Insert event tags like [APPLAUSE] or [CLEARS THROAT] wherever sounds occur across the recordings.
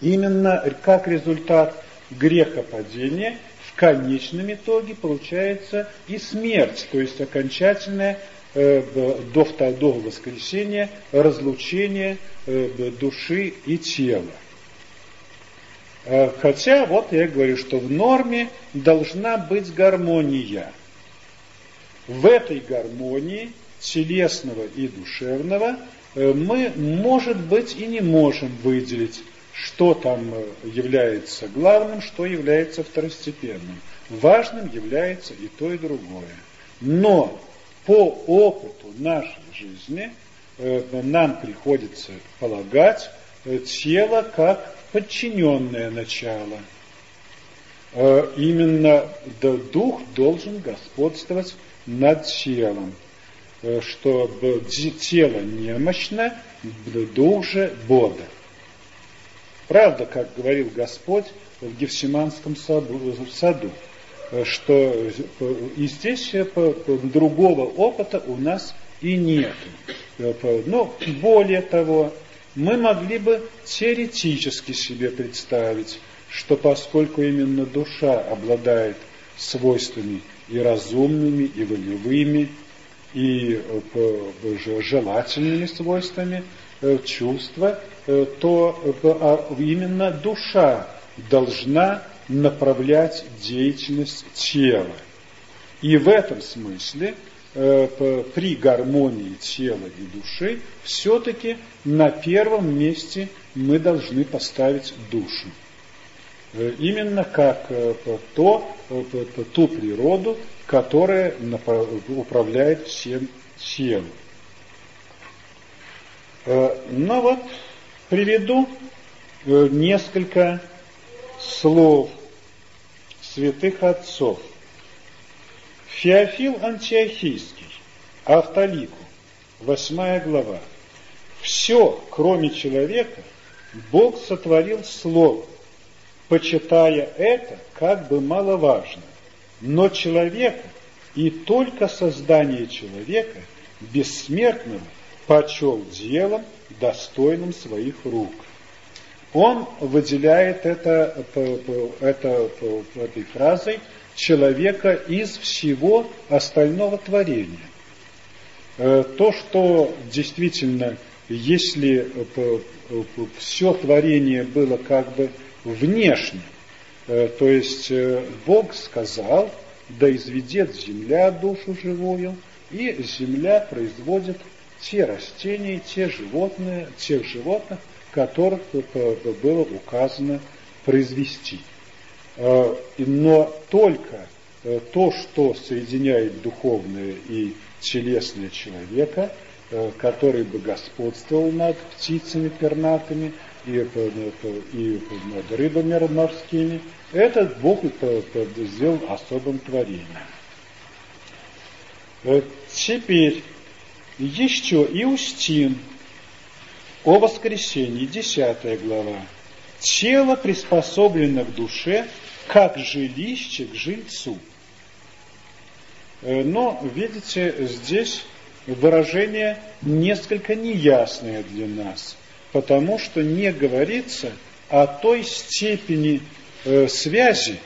именно как результат грехопадения в конечном итоге получается и смерть, то есть окончательное э, до, до воскресения разлучение э, души и тела. Э, хотя, вот я говорю, что в норме должна быть гармония. В этой гармонии телесного и душевного мы, может быть, и не можем выделить что там э, является главным, что является второстепенным. Важным является и то, и другое. Но по опыту нашей жизни э, нам приходится полагать э, тело как подчиненное начало. Именно дух должен господствовать над телом, чтобы тело немощно, дух же бодр. Правда, как говорил Господь в Гефсиманском саду, что и здесь другого опыта у нас и нет. Но более того, мы могли бы теоретически себе представить, что поскольку именно душа обладает свойствами и разумными, и волевыми, и желательными свойствами, Э, чувства, э, то э, а именно душа должна направлять деятельность тела. И в этом смысле при гармонии тела и души все-таки на первом месте мы должны поставить душу. Именно как то, ту природу, которая управляет всем телом. Э, ну вот, приведу э, несколько слов святых отцов. Феофил Антиохийский, Автолику, восьмая глава. Все, кроме человека, Бог сотворил слово, почитая это как бы маловажно. Но человека и только создание человека, бессмертного, почел делом, достойным своих рук. Он выделяет это, это этой фразой человека из всего остального творения. Э, то, что действительно, если все творение было как бы внешне, э, то есть э, Бог сказал, да изведет земля душу живую, и земля производит те растения, те животные, тех животных, которых было указано произвести. Э, но только э, то, что соединяет духовное и телесное человека, э, который бы господствовал над птицами пернатыми и, и над рыбами морскими, этот Бог сделал особым творением. Теперь еще Иустин о воскресении, 10 глава. Тело приспособлено к душе, как жилище к жильцу. Э, но, видите, здесь выражение несколько неясное для нас, потому что не говорится о той степени э, связи,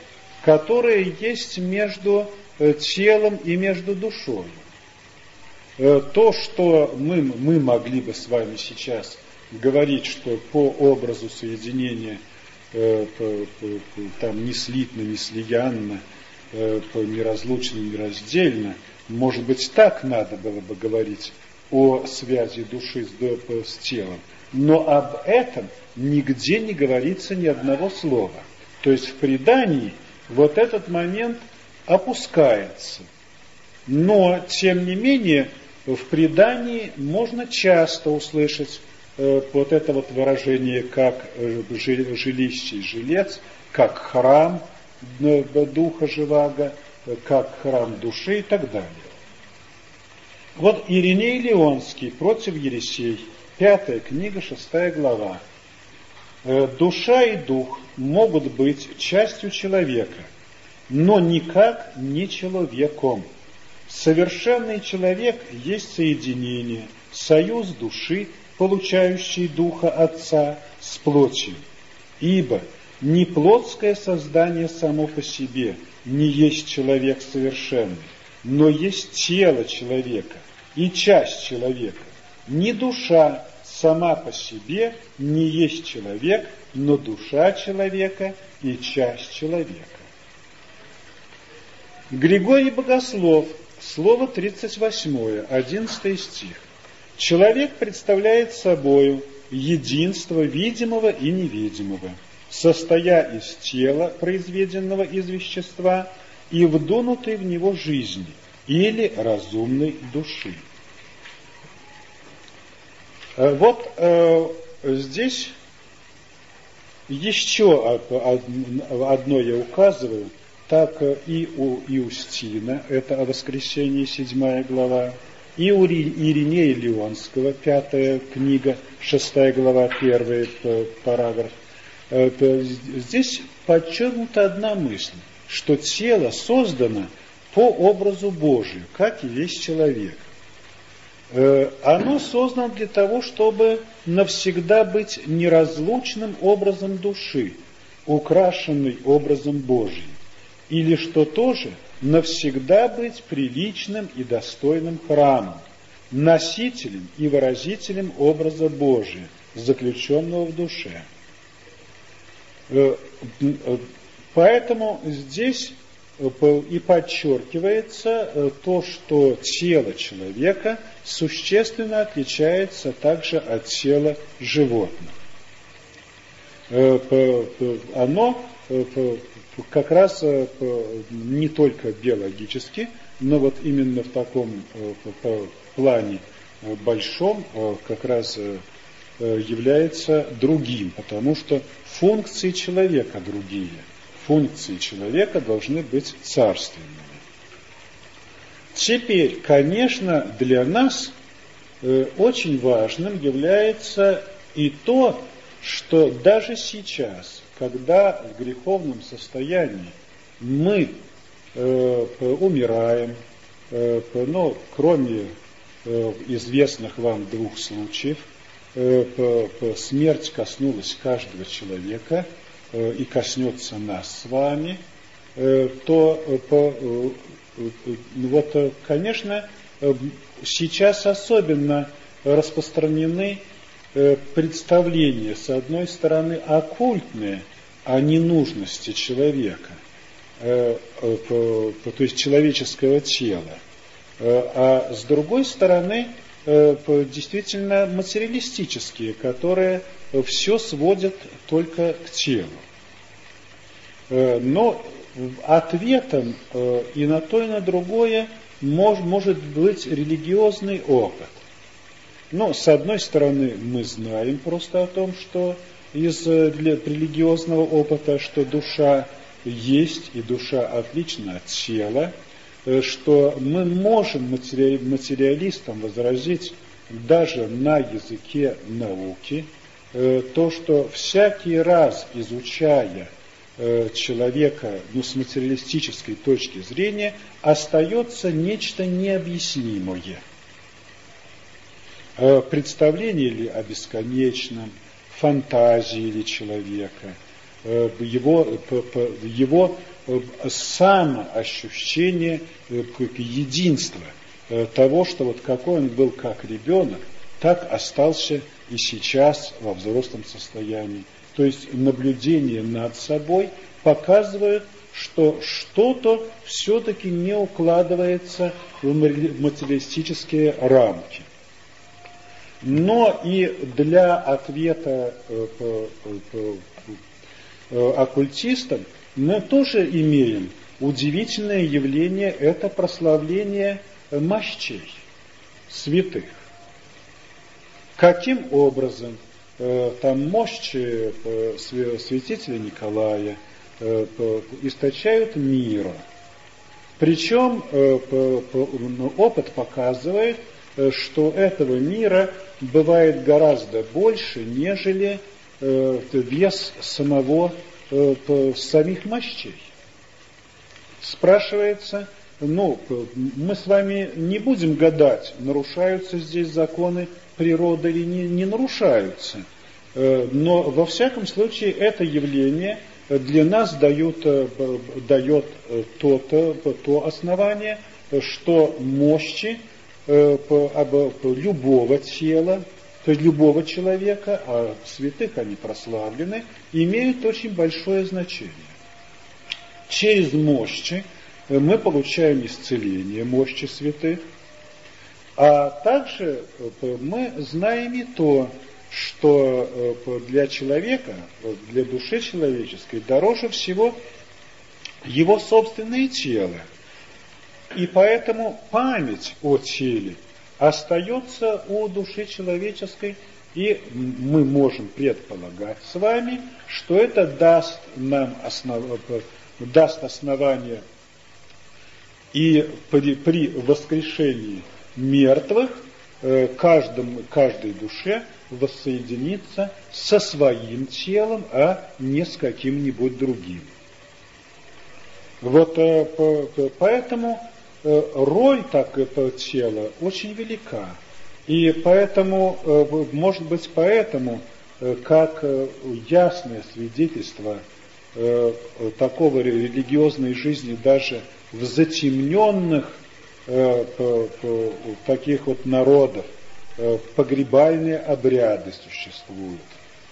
которая есть между э, телом и между душой. Э, то, что мы, мы могли бы с вами сейчас говорить, что по образу соединения э, там не слитно, не слиянно, э, неразлучно, нераздельно, может быть, так надо было бы говорить о связи души с, с телом. Но об этом нигде не говорится ни одного слова. То есть в предании вот этот момент опускается. Но, тем не менее, в предании можно часто услышать э, вот это вот выражение как э, жилище и жилец, как храм э, духа Живаго, как храм души и так далее. Вот Ириней Леонский против Ересей, пятая книга, шестая глава. Душа и дух могут быть частью человека, но никак не человеком. Совершенный человек есть соединение, союз души, получающей духа Отца, с плотью. Ибо не плотское создание само по себе не есть человек совершенный, но есть тело человека и часть человека. Не душа сама по себе не есть человек, но душа человека и часть человека. Григорий Богослов, слово 38, 11 стих. Человек представляет собою единство видимого и невидимого, состоя из тела, произведенного из вещества, и вдунутой в него жизни или разумной души. Э, вот э, здесь еще одно я указываю, так и у Иустина, это о воскресении, седьмая глава, и у Иринея Леонского, пятая книга, шестая глава, первый параграф. Э, здесь подчеркнута одна мысль, что тело создано по образу Божию, как и весь человек. Э, оно создано для того, чтобы навсегда быть неразлучным образом души, украшенной образом Божьим, или что тоже – навсегда быть приличным и достойным храмом, носителем и выразителем образа Божия, заключенного в душе. Э, э, поэтому здесь э, и подчеркивается то, что тело человека существенно отличается также от тела животных. Оно как раз э, не только биологически, но вот именно в таком э, плане э, большом как раз является другим, потому что функции человека другие. Функции человека должны быть царственными. Теперь, конечно, для нас очень важным является и то, что даже сейчас когда в греховном состоянии мы э, умираем, э, ну, кроме э, известных вам двух случаев, э, смерть коснулась каждого человека э, и коснется нас с вами, то вот, конечно, сейчас особенно распространены представление, с одной стороны, оккультное о ненужности человека, э, э, то есть человеческого тела, а с другой стороны, действительно материалистические, которые все сводят только к телу. Но ответом и на то, и на другое может быть религиозный опыт. Но, с одной стороны, мы знаем просто о том, что из э, для религиозного опыта, что душа есть, и душа отлична от тела, э, что мы можем материалистам возразить даже на языке науки, э, то, что всякий раз изучая человека ну, с материалистической точки зрения, остается нечто необъяснимое – представление ли о бесконечном, фантазии ли человека, э, его, его э, самоощущение единства того, что вот какой он был как ребенок, так остался и сейчас во взрослом состоянии. То есть наблюдение над собой показывает, что что-то все-таки не укладывается в материалистические рамки. Но и для ответа э, э, оккультистам мы тоже имеем удивительное явление, это прославление мощей святых. Каким образом э, там мощи святителя Николая источают мира. Причем опыт показывает, что этого мира бывает гораздо больше, нежели э, вес самого, э, самих мощей. Спрашивается, ну, мы с вами не будем гадать, нарушаются здесь законы природы или не, не нарушаются. Но во всяком случае это явление для нас дает, дает то, то, то основание, что мощи любого тела, то есть любого человека, а святых они прославлены, имеют очень большое значение. Через мощи мы получаем исцеление мощи святых, а также мы знаем и то, что для человека, для души человеческой дороже всего его собственное тело. И поэтому память о теле – остается у души человеческой, и мы можем предполагать с вами, что это даст нам основ... даст основание и при, при воскрешении мертвых э, каждому, каждой душе воссоединиться со своим телом, а не с каким-нибудь другим. Вот э, поэтому роль так этого тела очень велика. И поэтому, э, может быть, поэтому, э, как ясное свидетельство такого религиозной жизни даже в затемненных таких вот народов, погребальные обряды существуют,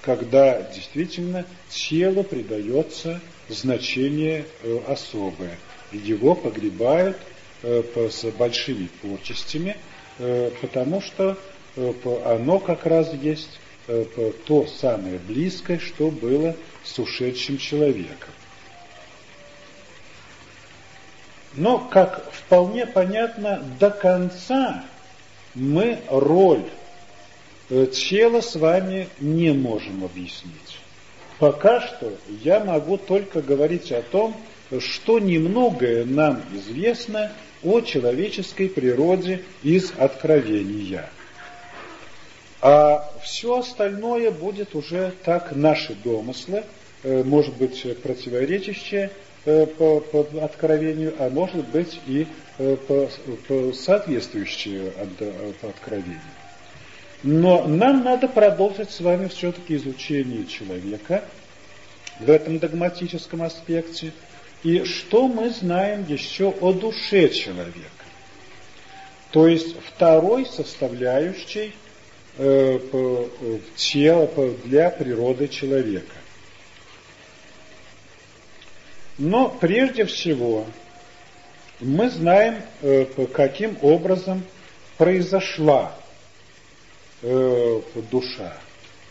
когда действительно телу придается значение особое. Его погребают Э, с большими почестями, э, потому что э, оно как раз есть то самое близкое, что было с ушедшим человеком. Но, как вполне понятно, до конца мы роль тела с вами не можем объяснить. Пока что я могу только говорить о том, что немногое нам известно о человеческой природе из откровения. А все остальное будет уже так наши домыслы, э, может быть противоречащие э, по, по откровению, а может быть и э, по, по соответствующие по откровению. Но нам надо продолжить с вами все-таки изучение человека в этом догматическом аспекте – и что мы знаем еще о душе человека? То есть второй составляющей э, тела для природы человека. Но прежде всего мы знаем, э, каким образом произошла э, душа.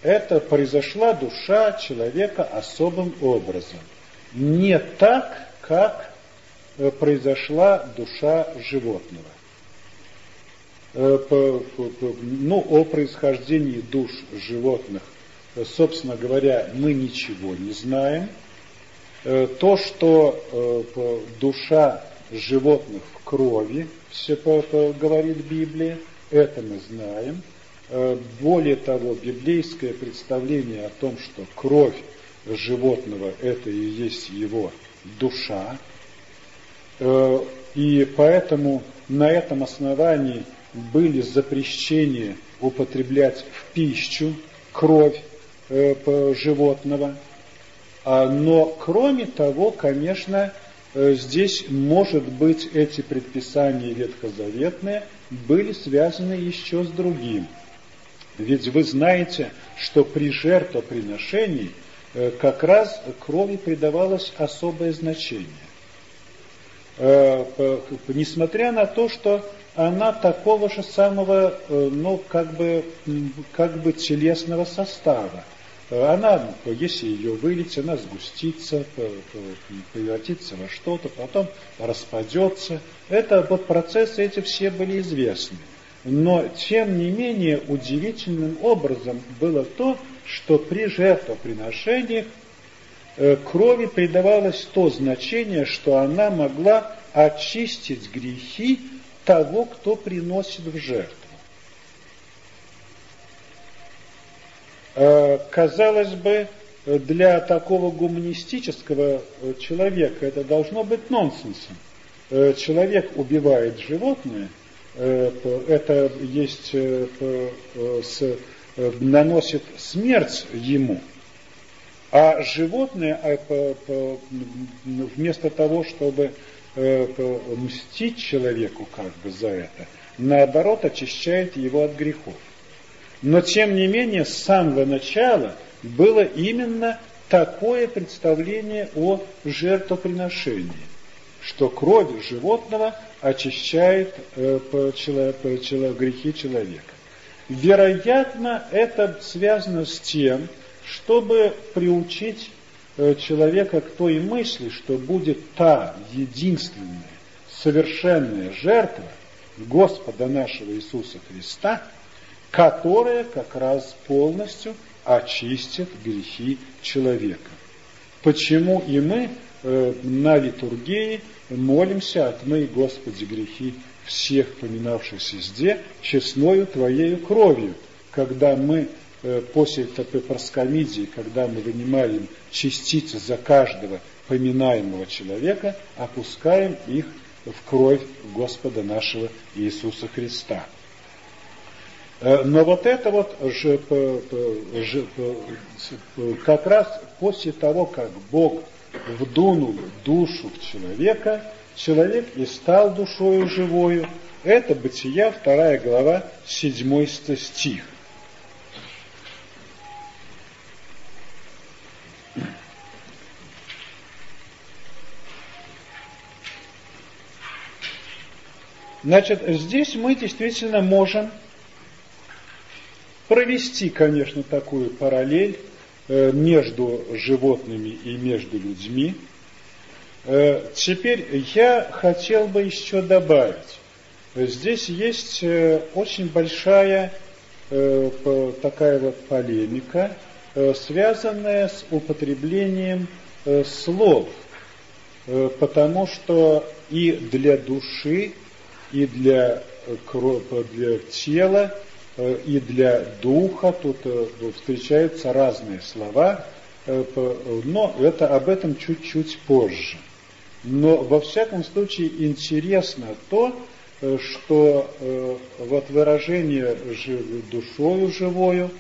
Это произошла душа человека особым образом – не так, как э, произошла душа животного. Э, ну, о происхождении душ животных, э, собственно говоря, мы ничего не знаем. То, что душа животных в крови, все говорит Библия, это мы знаем. Более того, библейское представление о том, что кровь животного – это и есть его душа. Э, и поэтому на этом основании были запрещения употреблять в пищу кровь э, животного. А, но кроме того, конечно, э, здесь, может быть, эти предписания ветхозаветные были связаны еще с другим. Ведь вы знаете, что при жертвоприношении – как раз крови придавалось особое значение. Э, несмотря на то, что она такого же самого, э, ну, как бы, как бы телесного состава. Она, если ее вылить, она сгустится, превратится во что-то, потом распадется. Это вот процессы эти все были известны. Но, тем не менее, удивительным образом было то, что при жертвоприношениях э, крови придавалось то значение, что она могла очистить грехи того, кто приносит в жертву. Э, казалось бы, для такого гуманистического э, человека это должно быть нонсенсом. Человек убивает животное, это есть с наносит смерть ему, а животное вместо того, чтобы мстить человеку как бы за это, наоборот очищает его от грехов. Но тем не менее с самого начала было именно такое представление о жертвоприношении, что кровь животного очищает э, грехи человека. Вероятно, это связано с тем, чтобы приучить э, человека к той мысли, что будет та единственная, совершенная жертва Господа нашего Иисуса Христа, которая как раз полностью очистит грехи человека. Почему и мы э, на литургии молимся, отмой, Господи, грехи всех поминавшихся здесь честною Твоею кровью, когда мы э, после такой проскомидии, когда мы вынимаем частицы за каждого поминаемого человека, опускаем их в кровь Господа нашего Иисуса Христа. Э, но вот это вот же, же, как раз после того, как Бог вдунул душу в человека, человек и стал душою живою. Это Бытия, вторая глава, седьмой стих. Значит, здесь мы действительно можем провести, конечно, такую параллель э, между животными и между людьми. Э, теперь я хотел бы еще добавить. Здесь есть э, очень большая такая вот полемика, связанная с употреблением слов, потому что и для души, и для, для тела Э, и для духа, тут э, встречаются разные слова, э, но это об этом чуть-чуть позже. Но во всяком случае интересно то, что вот выражение душою живою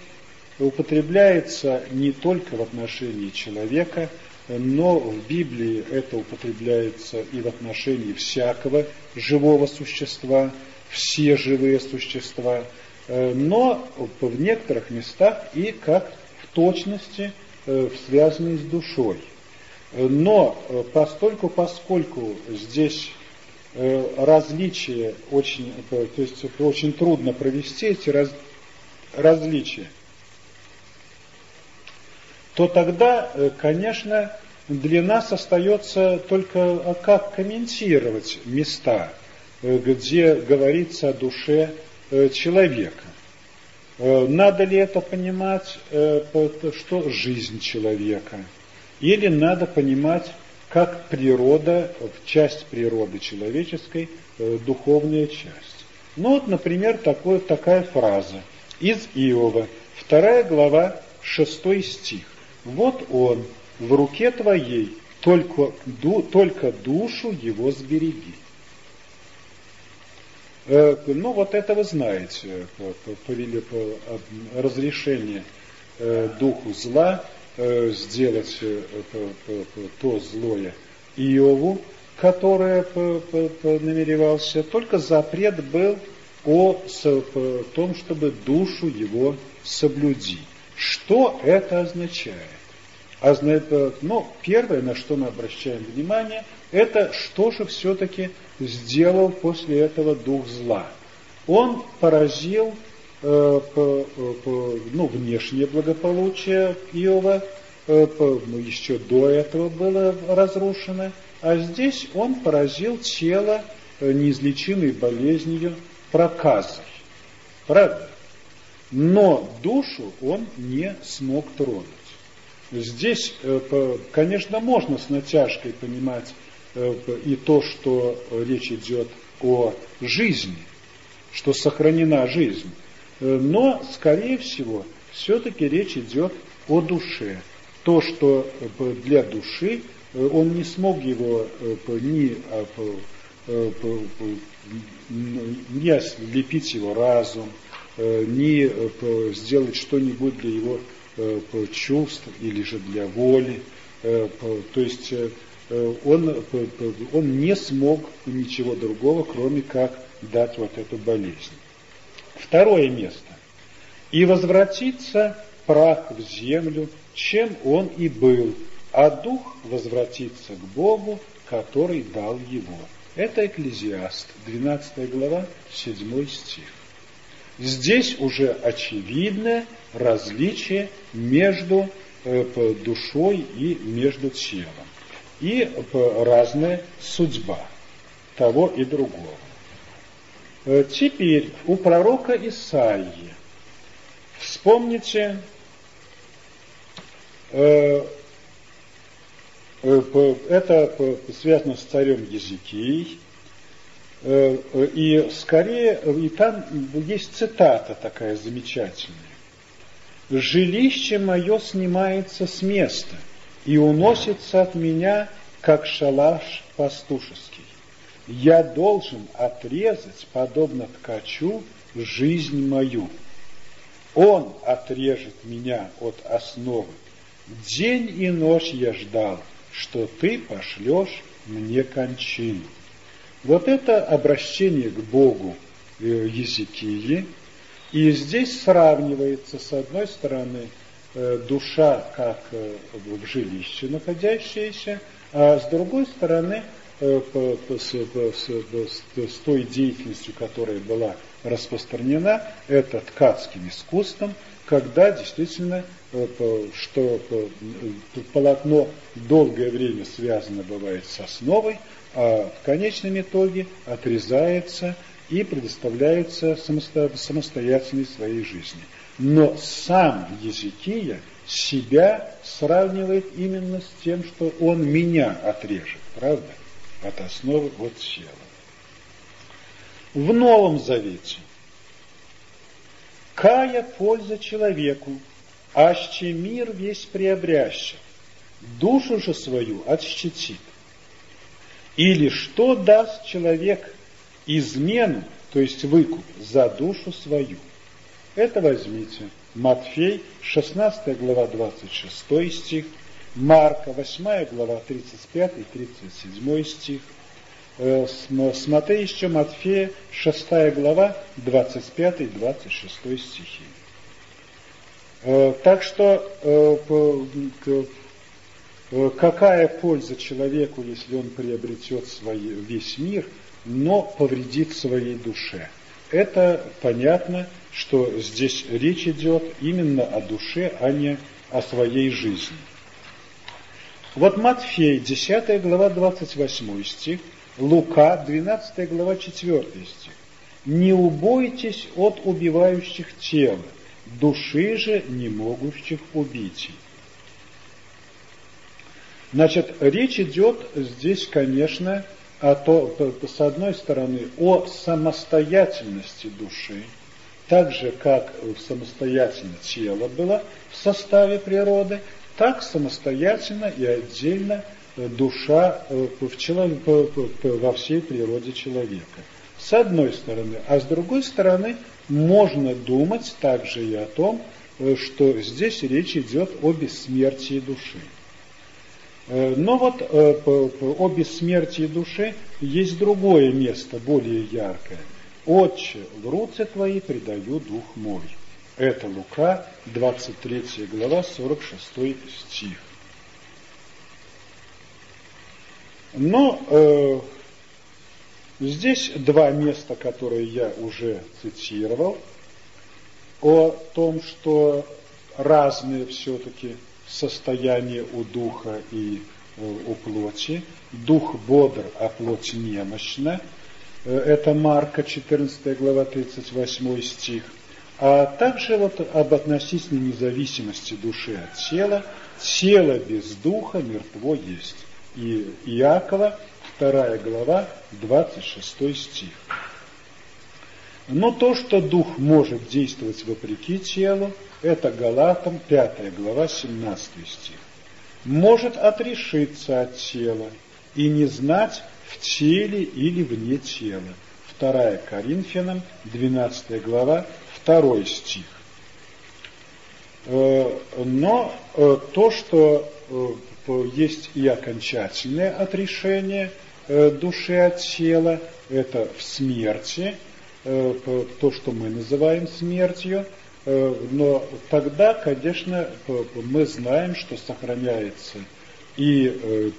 употребляется не только в отношении человека, но в Библии это употребляется и в отношении всякого живого существа, все живые существа – Э, но в некоторых местах и как в точности э, связанные с душой. Э, но постольку, поскольку здесь различия очень, то есть очень трудно провести эти раз, различия, то тогда, конечно, для нас остается только а как комментировать места, где говорится о душе Э, человека. Э, надо ли это понимать, э, что жизнь человека? Или надо понимать, как природа, часть природы человеческой, духовная часть? Ну вот, например, такой, такая фраза из Иова, вторая глава, шестой стих. Вот он, в руке твоей, только, ду, только душу его сбереги. Э, ну, вот это вы знаете, повели по разрешение э, духу зла э, сделать то злое Иову, которое намеревался, только запрет был о том, чтобы душу его соблюди. Что это означает? Ну, первое, на что мы обращаем внимание, это что же все-таки сделал после этого дух зла. Он поразил э, по, по, ну, внешнее благополучие Иова, э, по, ну, еще до этого было разрушено, а здесь он поразил тело э, неизлечимой болезнью проказой. Правда? Но душу он не смог тронуть. Здесь, э, конечно, можно с натяжкой понимать Э, и то, что речь идет о жизни, что сохранена жизнь. Э, но, скорее всего, все-таки речь идет о душе. То, что э, для души, он не смог его ни, не ослепить его разум, ни сделать что-нибудь для его чувств или же для воли. То есть он, он не смог ничего другого, кроме как дать вот эту болезнь. Второе место. И возвратится прах в землю, чем он и был, а дух возвратится к Богу, который дал его. Это Экклезиаст, 12 глава, 7 стих. Здесь уже очевидное различие между э, душой и между телом. И разная судьба того и другого. Э, теперь у пророка Исаии вспомните Э, это связано с царем Езекией, э, и скорее, и там есть цитата такая замечательная. «Жилище мое снимается с места и уносится от меня, как шалаш пастушеский. Я должен отрезать, подобно ткачу, жизнь мою. Он отрежет меня от основы. День и ночь я ждал, что ты пошлешь мне кончину. Вот это обращение к Богу э, Езекии, и здесь сравнивается, с одной стороны, э, душа как э, в жилище находящаяся, а с другой стороны, с, той деятельностью, которая была распространена, это ткацким искусством, когда действительно Э, что э, полотно долгое время связано бывает с основой, а в конечном итоге отрезается и предоставляется самостоятельной своей жизни. Но сам Езекия себя сравнивает именно с тем, что он меня отрежет, правда? От основы от тела. В Новом Завете Кая польза человеку, аще мир весь приобрящен, душу же свою отщитит. Или что даст человек измену, то есть выкуп, за душу свою? Это возьмите. Матфей, 16 глава, 26 стих, Марка, 8 глава, 35 и 37 стих, э, Смотри еще Матфея, 6 глава, 25 и 26 стихи. Э, так что э, какая польза человеку, если он приобретет свой, весь мир, но повредит своей душе? Это понятно, что здесь речь идет именно о душе, а не о своей жизни. Вот Матфей, 10 глава, 28 стих, Лука, 12 глава, 4 стих. «Не убойтесь от убивающих тела, души же не могущих убить. Значит, речь идет здесь, конечно, о то, с одной стороны, о самостоятельности души, так же, как самостоятельно тело было в составе природы, так самостоятельно и отдельно душа э, в человек, во всей природе человека. С одной стороны. А с другой стороны, можно думать также и о том, э, что здесь речь идет о бессмертии души. Э, но вот э, о бессмертии души есть другое место, более яркое. «Отче, в руце твои предаю дух мой». Это Лука, 23 глава, 46 стих. Но э, Здесь два места, которые я уже цитировал, о том, что разные все-таки состояния у духа и э, у плоти. Дух бодр, а плоть немощна. Э, это Марка, 14 глава, 38 стих. А также вот об относительной независимости души от тела. Тело без духа мертво есть. И Иакова, вторая глава, 26 стих. Но то, что дух может действовать вопреки телу, это Галатам 5 глава 17 стих. Может отрешиться от тела и не знать в теле или вне тела. 2 Коринфянам 12 глава второй стих. Но то, что есть и окончательное отрешение души от тела, это в смерти, то, что мы называем смертью, но тогда, конечно, мы знаем, что сохраняется и э,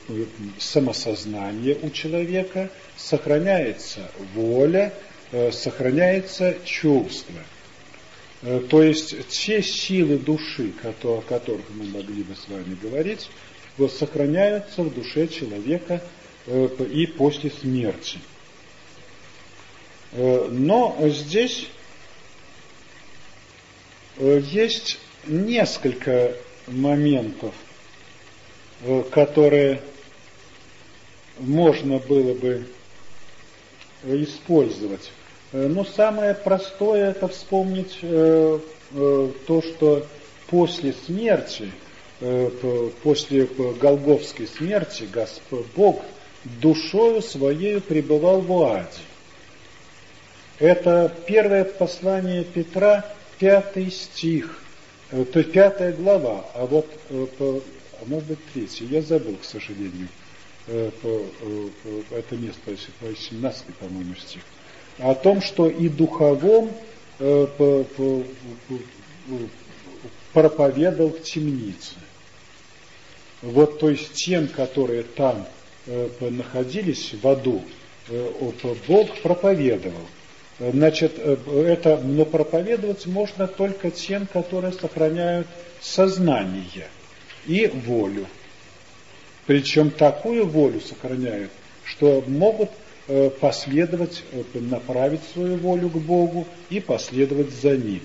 самосознание у человека, сохраняется воля, э, сохраняется чувство. Э, то есть те силы души, о которых мы могли бы с вами говорить, вот сохраняются в душе человека и после смерти. Но здесь есть несколько моментов, Э, которые можно было бы использовать. Э, но самое простое это вспомнить э, то, что после смерти, после Голговской смерти Господь Бог душою своей пребывал в Аде. Это первое послание Петра, пятый стих, то есть пятая глава. А вот а может быть третий, я забыл, к сожалению, э, э, это место, 17 по-моему, стих, о том, что и духовом э, проповедовал в темнице. Вот, то есть тем, которые там находились в аду, Бог проповедовал. Значит, это, но проповедовать можно только тем, которые сохраняют сознание – и волю. Причем такую волю сохраняют, что могут э, последовать, э, направить свою волю к Богу и последовать за Ним.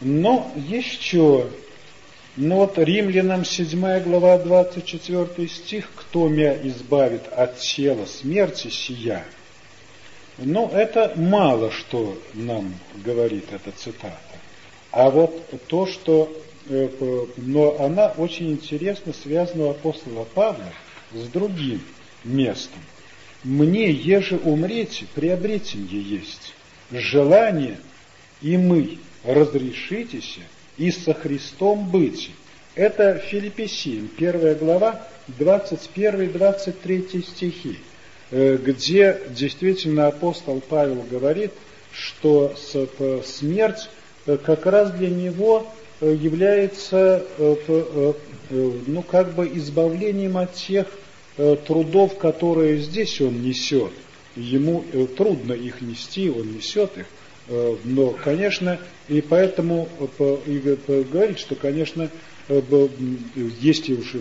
Но еще, ну вот Римлянам 7 глава 24 стих, «Кто меня избавит от тела смерти сия?» Но это мало что нам говорит эта цитата. А вот то, что... Э, но она очень интересно связана у апостола Павла с другим местом. «Мне, еже умрете, приобретенье есть, желание, и мы разрешитесь и со Христом быть». Это Филиппесиям, первая глава, 21-23 стихи. Э, где действительно апостол Павел говорит, что смерть э, как раз для него э, является ну, как бы избавлением от тех трудов, которые здесь он несет. Ему трудно их нести, он несет их. Но, конечно, и поэтому говорит, что, конечно, если уж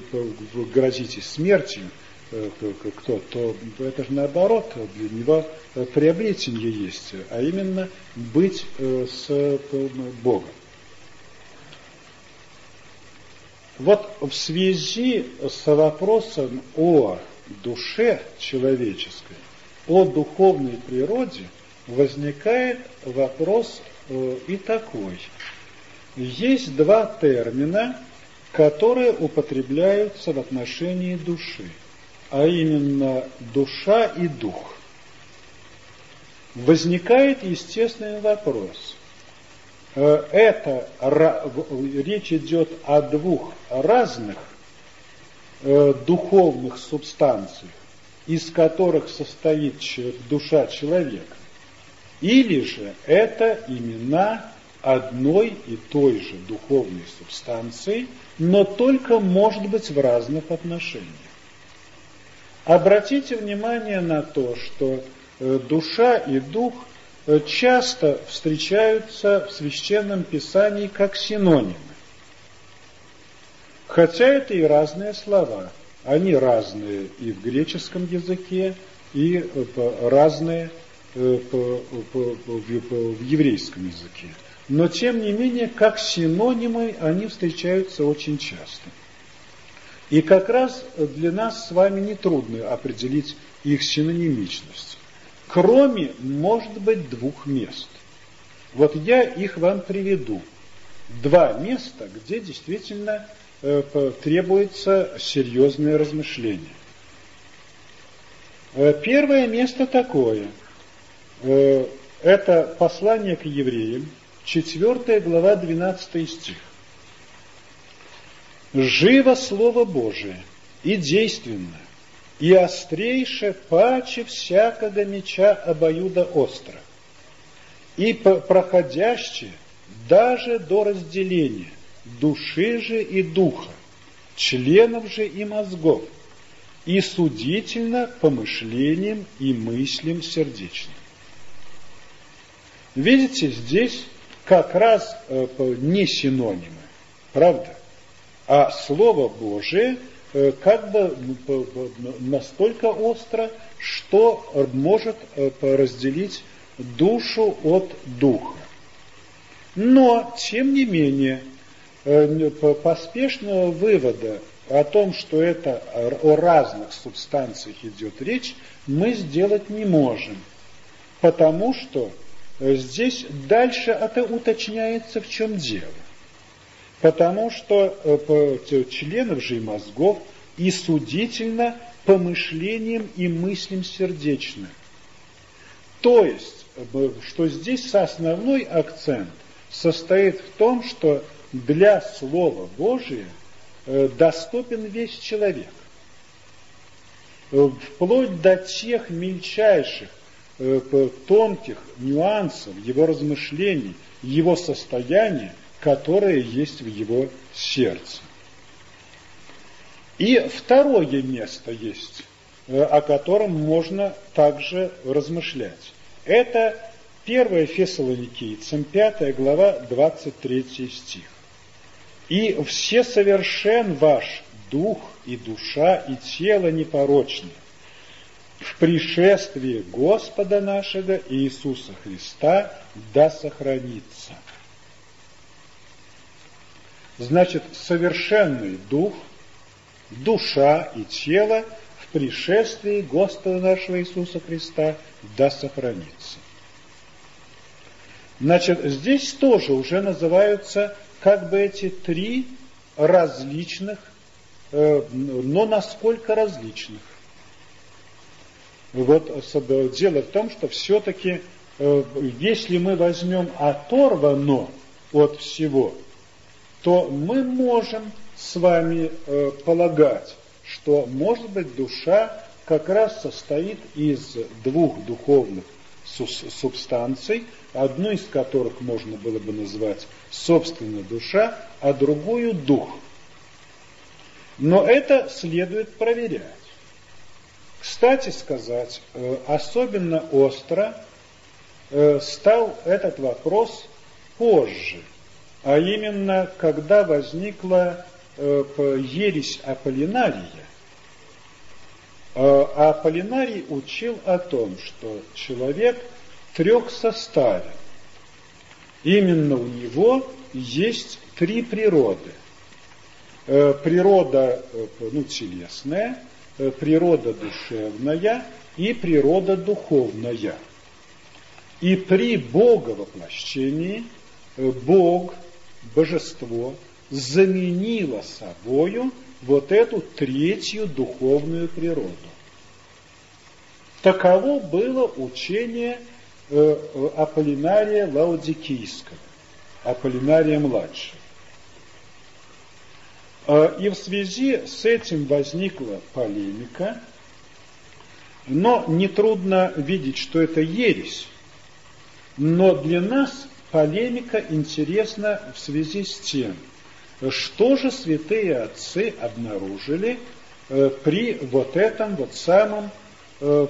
грозите смертью, Э, кто, то это же наоборот, для него приобретение есть, а именно быть э, с Богом. Вот в связи с вопросом о душе человеческой, о духовной природе, возникает вопрос э, и такой. Есть два термина, которые употребляются в отношении души – а именно душа и дух, возникает естественный вопрос. Э, это речь идет о двух разных э, духовных субстанциях, из которых состоит душа человека, или же это имена одной и той же духовной субстанции, но только может быть в разных отношениях. Обратите внимание на то, что э, душа и дух часто встречаются в Священном Писании как синонимы. Хотя это и разные слова. Они разные и в греческом языке, и э, разные в еврейском языке. Но тем не менее, как синонимы, они встречаются очень часто. И как раз для нас с вами нетрудно определить их синонимичность. Кроме, может быть, двух мест. Вот я их вам приведу. Два места, где действительно э, требуется серьезное размышление. Э, первое место такое. Э, это послание к евреям, 4 глава, 12 стих. «Живо Слово Божие и действенно, и острейше паче всякого меча обоюда остро, и проходящее даже до разделения души же и духа, членов же и мозгов, и судительно помышлением и мыслям сердечным. Видите, здесь как раз э, не синонимы, правда? А Слово Божие как бы настолько остро, что может э, разделить душу от духа. Но, тем не менее, поспешного вывода о том, что это о разных субстанциях идет речь, мы сделать не можем, потому что здесь дальше это уточняется в чем дело. Потому что э, членов же и мозгов и судительно помышлением и мыслям сердечным. То есть, э, что здесь основной акцент состоит в том, что для Слова Божия – Э, доступен весь человек. Вплоть до тех мельчайших, тонких нюансов его размышлений, его состояния, которые есть в его сердце. И второе место есть, о котором можно также размышлять. Это 1 Фессалоникийцам, 5 глава, 23 стих. И все совершен ваш дух и душа и тело непорочны в пришествии Господа нашего Иисуса Христа да сохранится. Значит, совершенный дух, душа и тело в пришествии Господа нашего Иисуса Христа да сохранится. Значит, здесь тоже уже называются как бы эти три различных, э, но насколько различных. Вот дело в том, что все-таки, э, если мы возьмем оторвано от всего, то мы можем с вами э, полагать, что, может быть, душа как раз состоит из двух духовных субстанций, одну из которых можно было бы назвать собственно душа, а другую дух. Но это следует проверять. Кстати сказать, э, особенно остро э, стал этот вопрос позже, а именно когда возникла э, ересь Аполлинария. А Аполлинарий учил о том, что человек трехсоставен. Именно у него есть три природы. Э, природа э, ну, телесная, э, природа душевная и природа духовная. И при Боговоплощении Бог, Божество, заменило собою вот эту третью духовную природу. Таково было учение Э, Аполлинария Лаудикийского, Аполлинария младшего. А, и в связи с этим возникла полемика, но нетрудно видеть, что это ересь. Но для нас полемика интересна в связи с тем, что же святые отцы обнаружили э, при вот этом вот самом Э,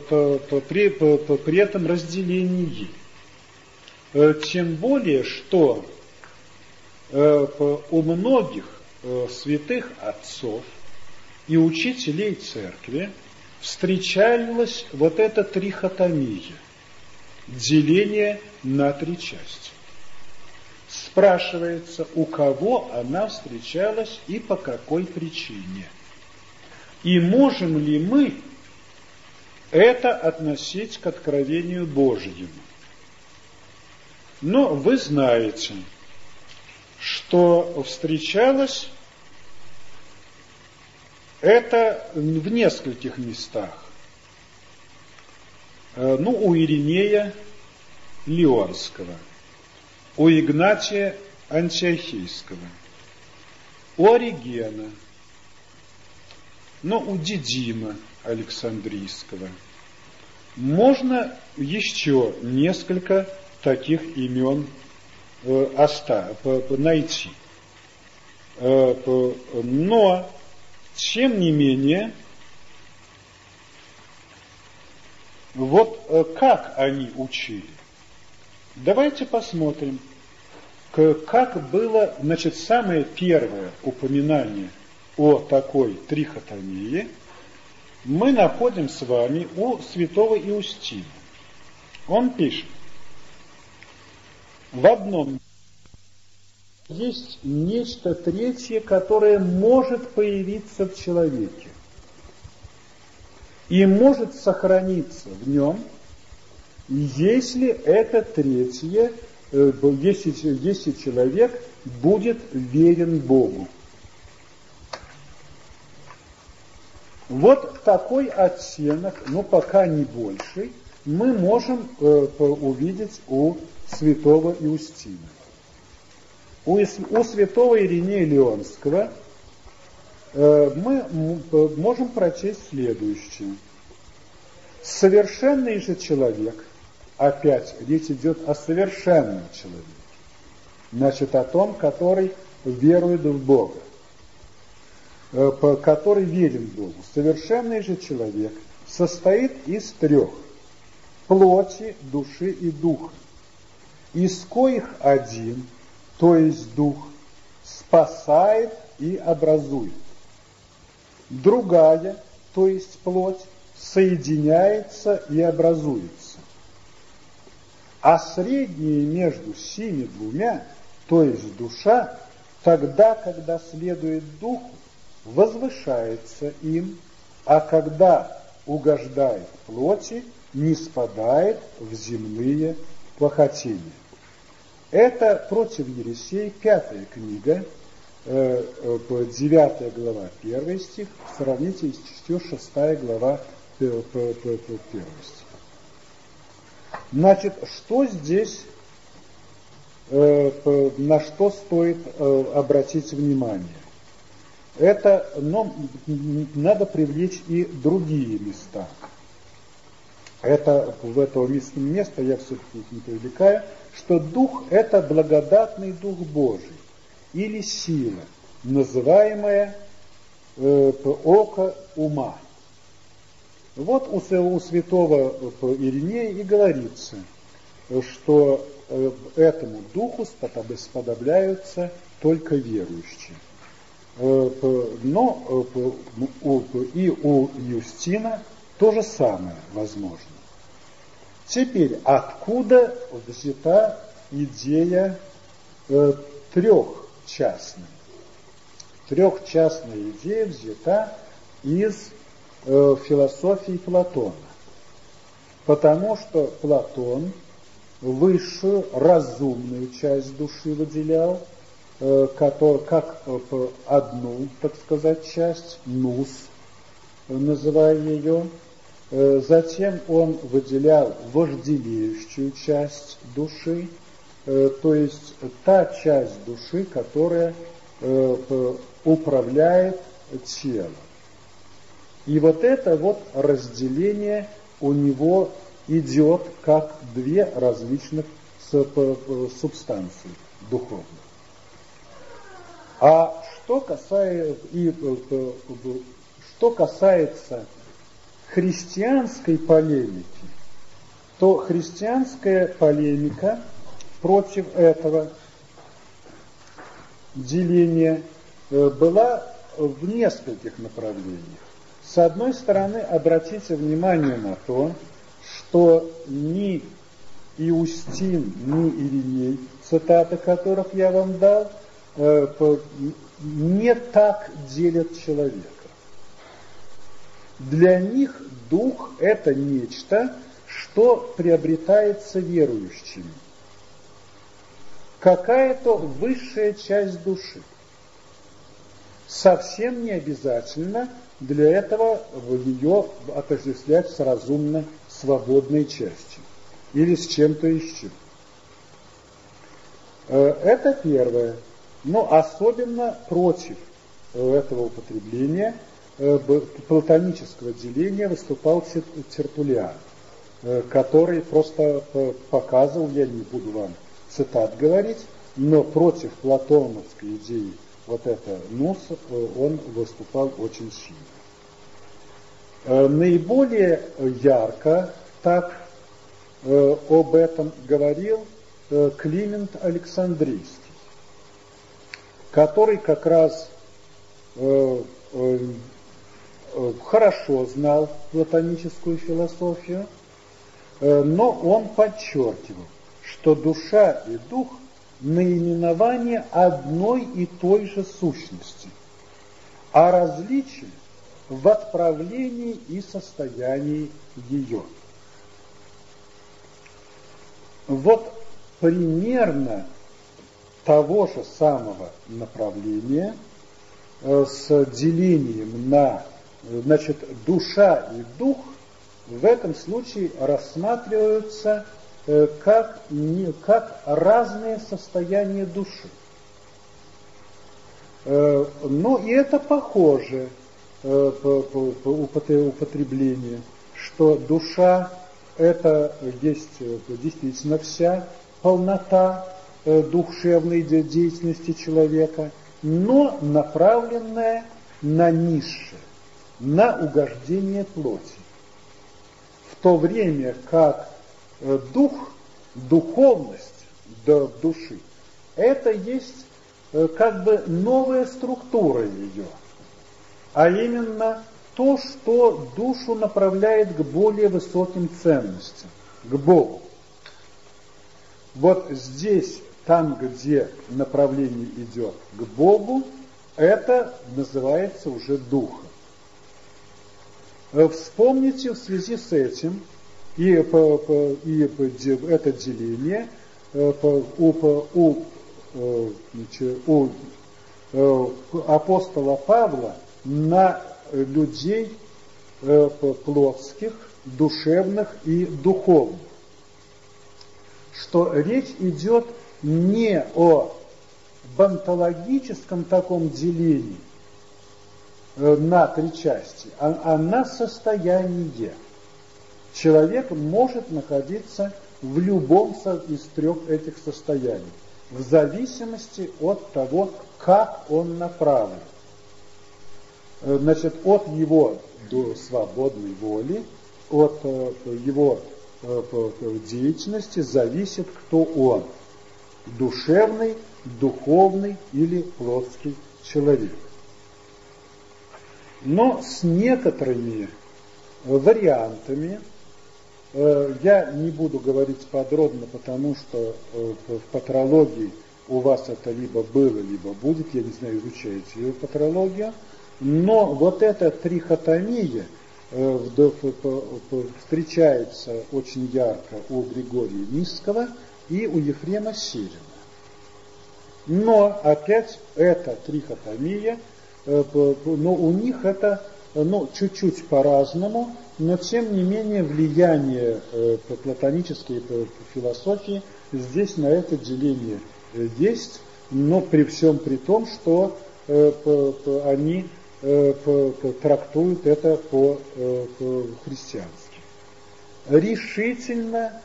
при, при этом разделении. Э, тем более, что у многих святых отцов и учителей церкви встречалась вот эта трихотомия, деление на три части. Спрашивается, у кого она встречалась и по какой причине. И можем ли мы это относить к откровению Божьему. Но вы знаете, что встречалось это в нескольких местах. Э, ну, у Иринея Леонского, у Игнатия Антиохийского, у Оригена, ну, у Дидима Александрийского. Можно еще несколько таких имен э, оста, найти. Э, но, тем не менее, вот э, как они учили. Давайте посмотрим, как было, значит, самое первое упоминание о такой трихотомии мы находим с вами у святого Иустина. Он пишет, в одном есть нечто третье, которое может появиться в человеке и может сохраниться в нем, если это третье, если, если человек будет верен Богу. Вот такой оттенок, но пока не больший, мы можем э, увидеть у святого Иустина. У, у святого Иринея Леонского э, мы можем прочесть следующее. Совершенный же человек, опять речь идет о совершенном человеке, значит о том, который верует в Бога, э, который верен Богу. Совершенный же человек состоит из трех – плоти, души и духа из коих один, то есть дух, спасает и образует. Другая, то есть плоть, соединяется и образуется. А среднее между сими двумя, то есть душа, тогда, когда следует духу, возвышается им, а когда угождает плоти, не спадает в земные плохотения. Это «Против Ересей», пятая книга, э, э, девятая глава, первый стих, сравните с частью шестая глава, первый стих. Значит, что здесь, э, на что стоит обратить внимание? Это но надо привлечь и другие места. Это в этого места я все-таки не привлекаю – что дух – это благодатный дух Божий или сила, называемая э, око ума. Вот у, святого э, Иринея и говорится, что э, этому духу сподобляются только верующие. Э, но и у Юстина то же самое возможно. Теперь, откуда взята идея э, трехчастной? Трехчастная идея взята из э, философии Платона. Потому что Платон высшую разумную часть души выделял, э, который, как э, одну, так сказать, часть, нус, называя ее, Э, затем он выделял вожделеющую часть души, э, то есть та часть души, которая э, управляет телом. И вот это вот разделение у него идет как две различных субстанции духовных. А что касается, и, что касается христианской полемики, то христианская полемика против этого деления э, была в нескольких направлениях. С одной стороны, обратите внимание на то, что ни Иустин, ни Ириней, цитаты которых я вам дал, э, не так делят человека. Для них дух – это нечто, что приобретается верующими. Какая-то высшая часть души. Совсем не обязательно для этого ее отождествлять с разумно свободной частью или с чем-то еще. Э, это первое. Но особенно против этого употребления э, платонического деления выступал Тертулиан, э, который просто показывал, я не буду вам цитат говорить, но против платоновской идеи вот это нос, он выступал очень сильно. Наиболее ярко так об этом говорил Э, Климент Александрийский, который как раз э, э, хорошо знал платоническую философию, но он подчеркивал, что душа и дух – наименование одной и той же сущности, а различие в отправлении и состоянии ее. Вот примерно того же самого направления э, с делением на значит, душа и дух в этом случае рассматриваются э, как, не, как разные состояния души. Э, но и это похоже по употреблению, что душа это есть действительно вся полнота э, душевной деятельности человека, но направленная на низшее, на угождение плоти. В то время как э, дух, духовность души, это есть э, как бы новая структура ее, а именно то, что душу направляет к более высоким ценностям, к Богу. Вот здесь, там, где направление идет к Богу, это называется уже духом. Э, вспомните в связи с этим и, и это деление э, у, у, э, у апостола Павла на людей плотских, душевных и духовных что речь идет не о бантологическом таком делении э, на три части, а, а на состояние. Человек может находиться в любом из трех этих состояний, в зависимости от того, как он направлен. Э, значит, от его до свободной воли, от э, его Э, деятельности зависит, кто он. Душевный, духовный или плотский человек. Но с некоторыми вариантами, я не буду говорить подробно, потому что в патрологии у вас это либо было, либо будет, я не знаю, изучаете ее патрологию, но вот эта трихотомия – Э, встречается очень ярко у Григория Низского и у Ефрема Сирина. Но опять эта трихотомия, э, но у них это ну, чуть-чуть по-разному, но тем не менее влияние э, платонической философии здесь на это деление есть, но при всем при том, что они трактуют это по-христиански. Решительно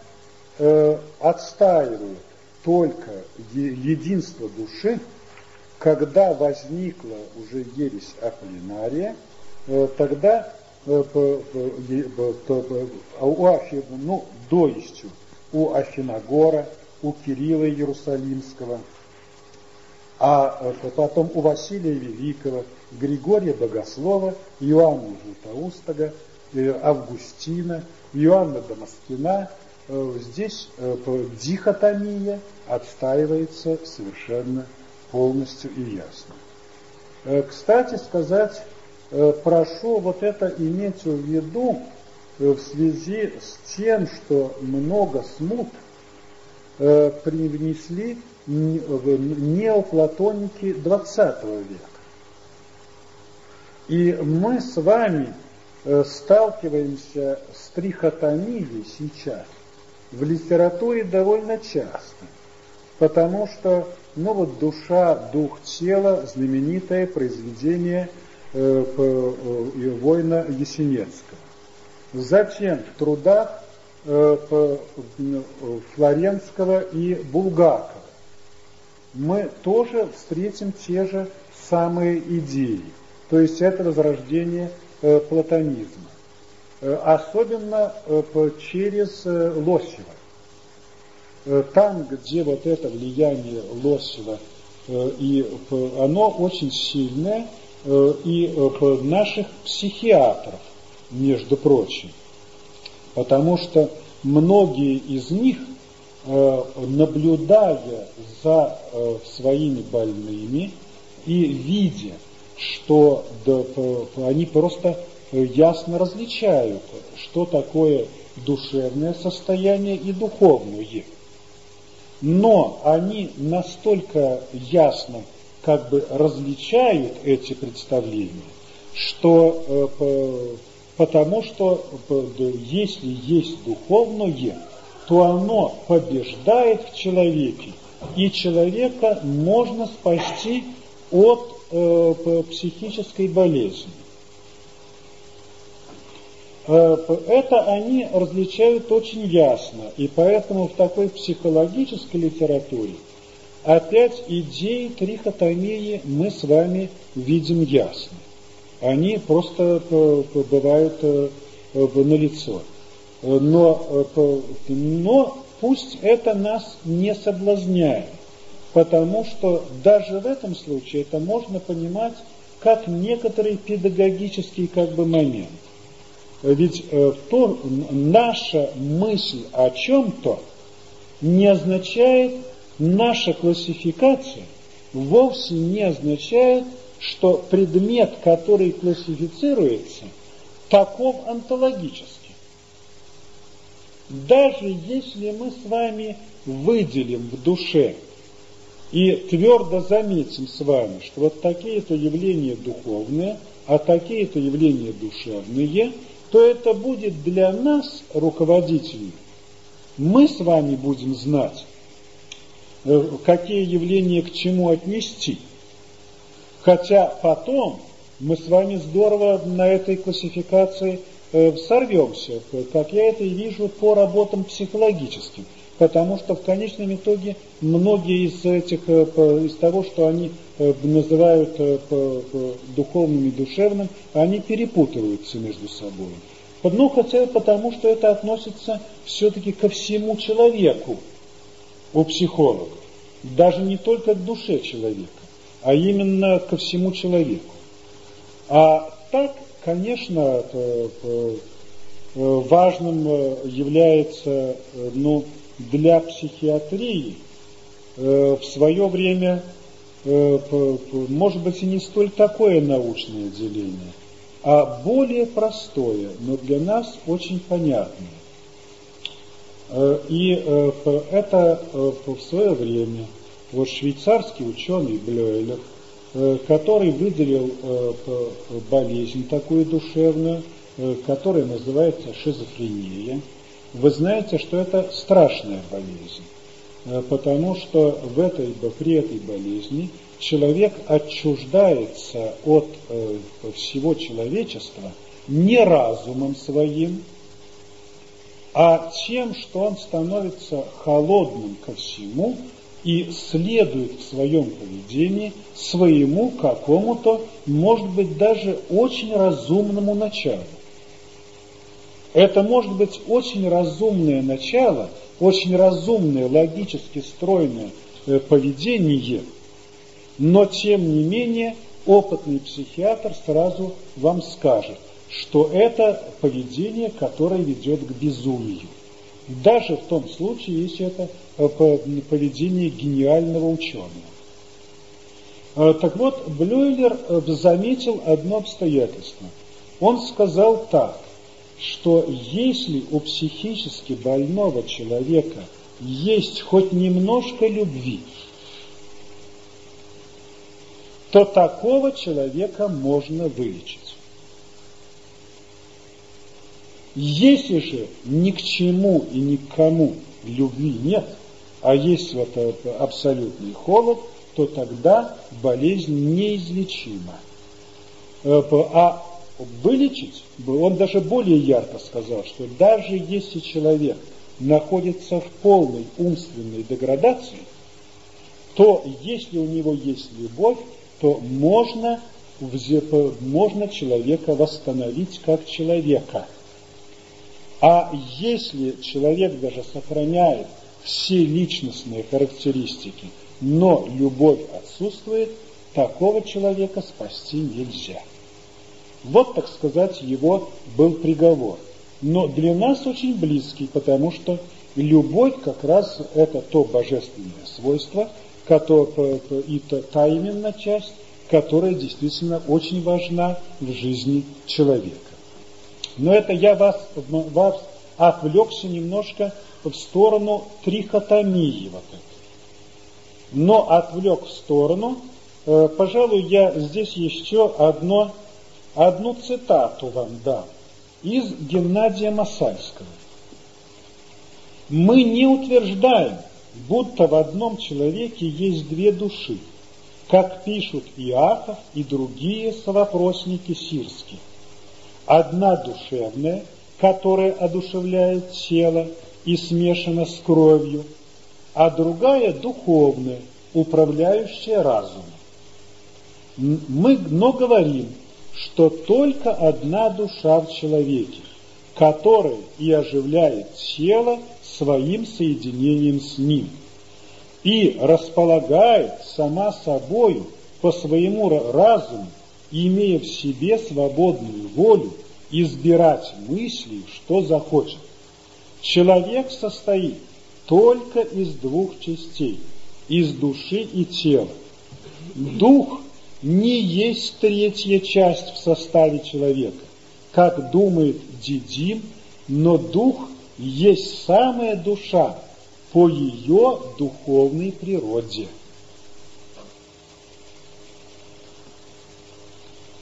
э, отстаивают только единство души, когда возникла уже ересь Аполлинария, э, тогда ну, до есть у Афиногора, у Кирилла Иерусалимского, а потом у Василия Великого, Григория Богослова, Иоанна Златоустого, э, Августина, Иоанна Дамаскина. Э, здесь э, дихотомия отстаивается совершенно полностью и ясно. Кстати сказать, прошу вот это иметь в виду в связи с тем, что много смут привнесли неоплатоники XX века. И мы с вами э, сталкиваемся с трихотомией сейчас в литературе довольно часто, потому что ну вот душа, дух, тело, знаменитое произведение э, э, воина Есенинского. Затем в трудах э, Флоренского и Булгакова мы тоже встретим те же самые идеи. То есть это возрождение э, платонизма. Э, особенно э, через Лосева. Там, где вот это влияние Лосева, и оно очень сильное, и наших психиатров, между прочим. Потому что многие из них, наблюдая за своими больными и видя, что они просто ясно различают, что такое душевное состояние и духовное. Но они настолько ясно как бы различают эти представления, что э, потому что если есть духовное, то оно побеждает в человеке, и человека можно спасти от э, психической болезни. Э, это они различают очень ясно, и поэтому в такой психологической литературе опять идеи трихотомии мы с вами видим ясно. Они просто э, бывают э, налицо. Но, но пусть это нас не соблазняет, потому что даже в этом случае это можно понимать как некоторый педагогический как бы момент. Ведь э, то, наша мысль о чем-то не означает, наша классификация вовсе не означает, что предмет, который классифицируется, таков онтологически. Даже если мы с вами выделим в душе и твердо заметим с вами, что вот такие-то явления духовные, а такие-то явления душевные – то это будет для нас, руководителей, мы с вами будем знать, э, какие явления к чему отнести. Хотя потом мы с вами здорово на этой классификации э, сорвемся, как я это и вижу по работам психологическим потому что в конечном итоге многие из этих, э, из того, что они э, называют э, духовным и душевным, они перепутываются между собой. Ну, хотя потому, что это относится все-таки ко всему человеку у психологов. Даже не только к душе человека, а именно ко всему человеку. А так, конечно, важным является, ну, для психиатрии э, в свое время, э, может быть, и не столь такое научное деление, а более простое, но для нас очень понятное. Э, и это в свое время вот швейцарский ученый Блёйлер, который выделил болезнь такую душевную, которая называется шизофрения – вы знаете, что это страшная болезнь, э, потому что в этой, при этой болезни человек отчуждается от э, всего человечества не разумом своим, а тем, что он становится холодным ко всему и следует в своем поведении своему какому-то, может быть, даже очень разумному началу. Это может быть очень разумное начало, очень разумное, логически стройное э, поведение, но тем не менее опытный психиатр сразу вам скажет, что это поведение, которое ведет к безумию. Даже в том случае, если это э, поведение гениального ученого. Э, так вот, Блюйлер заметил одно обстоятельство. Он сказал так, что если у психически больного человека есть хоть немножко любви, то такого человека можно вылечить. Если же ни к чему и ни к кому любви нет, а есть вот абсолютный холод, то тогда болезнь неизлечима. Э, а вылечить, он даже более ярко сказал, что даже если человек находится в полной умственной деградации, то если у него есть любовь, то можно, можно человека восстановить как человека. А если человек даже сохраняет все личностные характеристики, но любовь отсутствует, такого человека спасти нельзя. Вот, так сказать, его был приговор. Но для нас очень близкий, потому что любовь как раз это то божественное свойство, которое, и та именно часть, которая действительно очень важна в жизни человека. Но это я вас, вас отвлекся немножко в сторону трихотомии вот этой. Но отвлек в сторону, э, пожалуй, я здесь еще одно, одну цитату вам дам из Геннадия Масальского. Мы не утверждаем, будто в одном человеке есть две души, как пишут Иаков и другие совопросники сирские. Одна душевная, которая одушевляет тело и смешана с кровью, а другая духовная, управляющая разумом. Мы но говорим, что только одна душа в человеке, которая и оживляет тело своим соединением с ним, и располагает сама собою по своему разуму, имея в себе свободную волю, избирать мысли, что захочет. Человек состоит только из двух частей, из души и тела. Дух не есть третья часть в составе человека, как думает Дидим, но дух есть самая душа по ее духовной природе.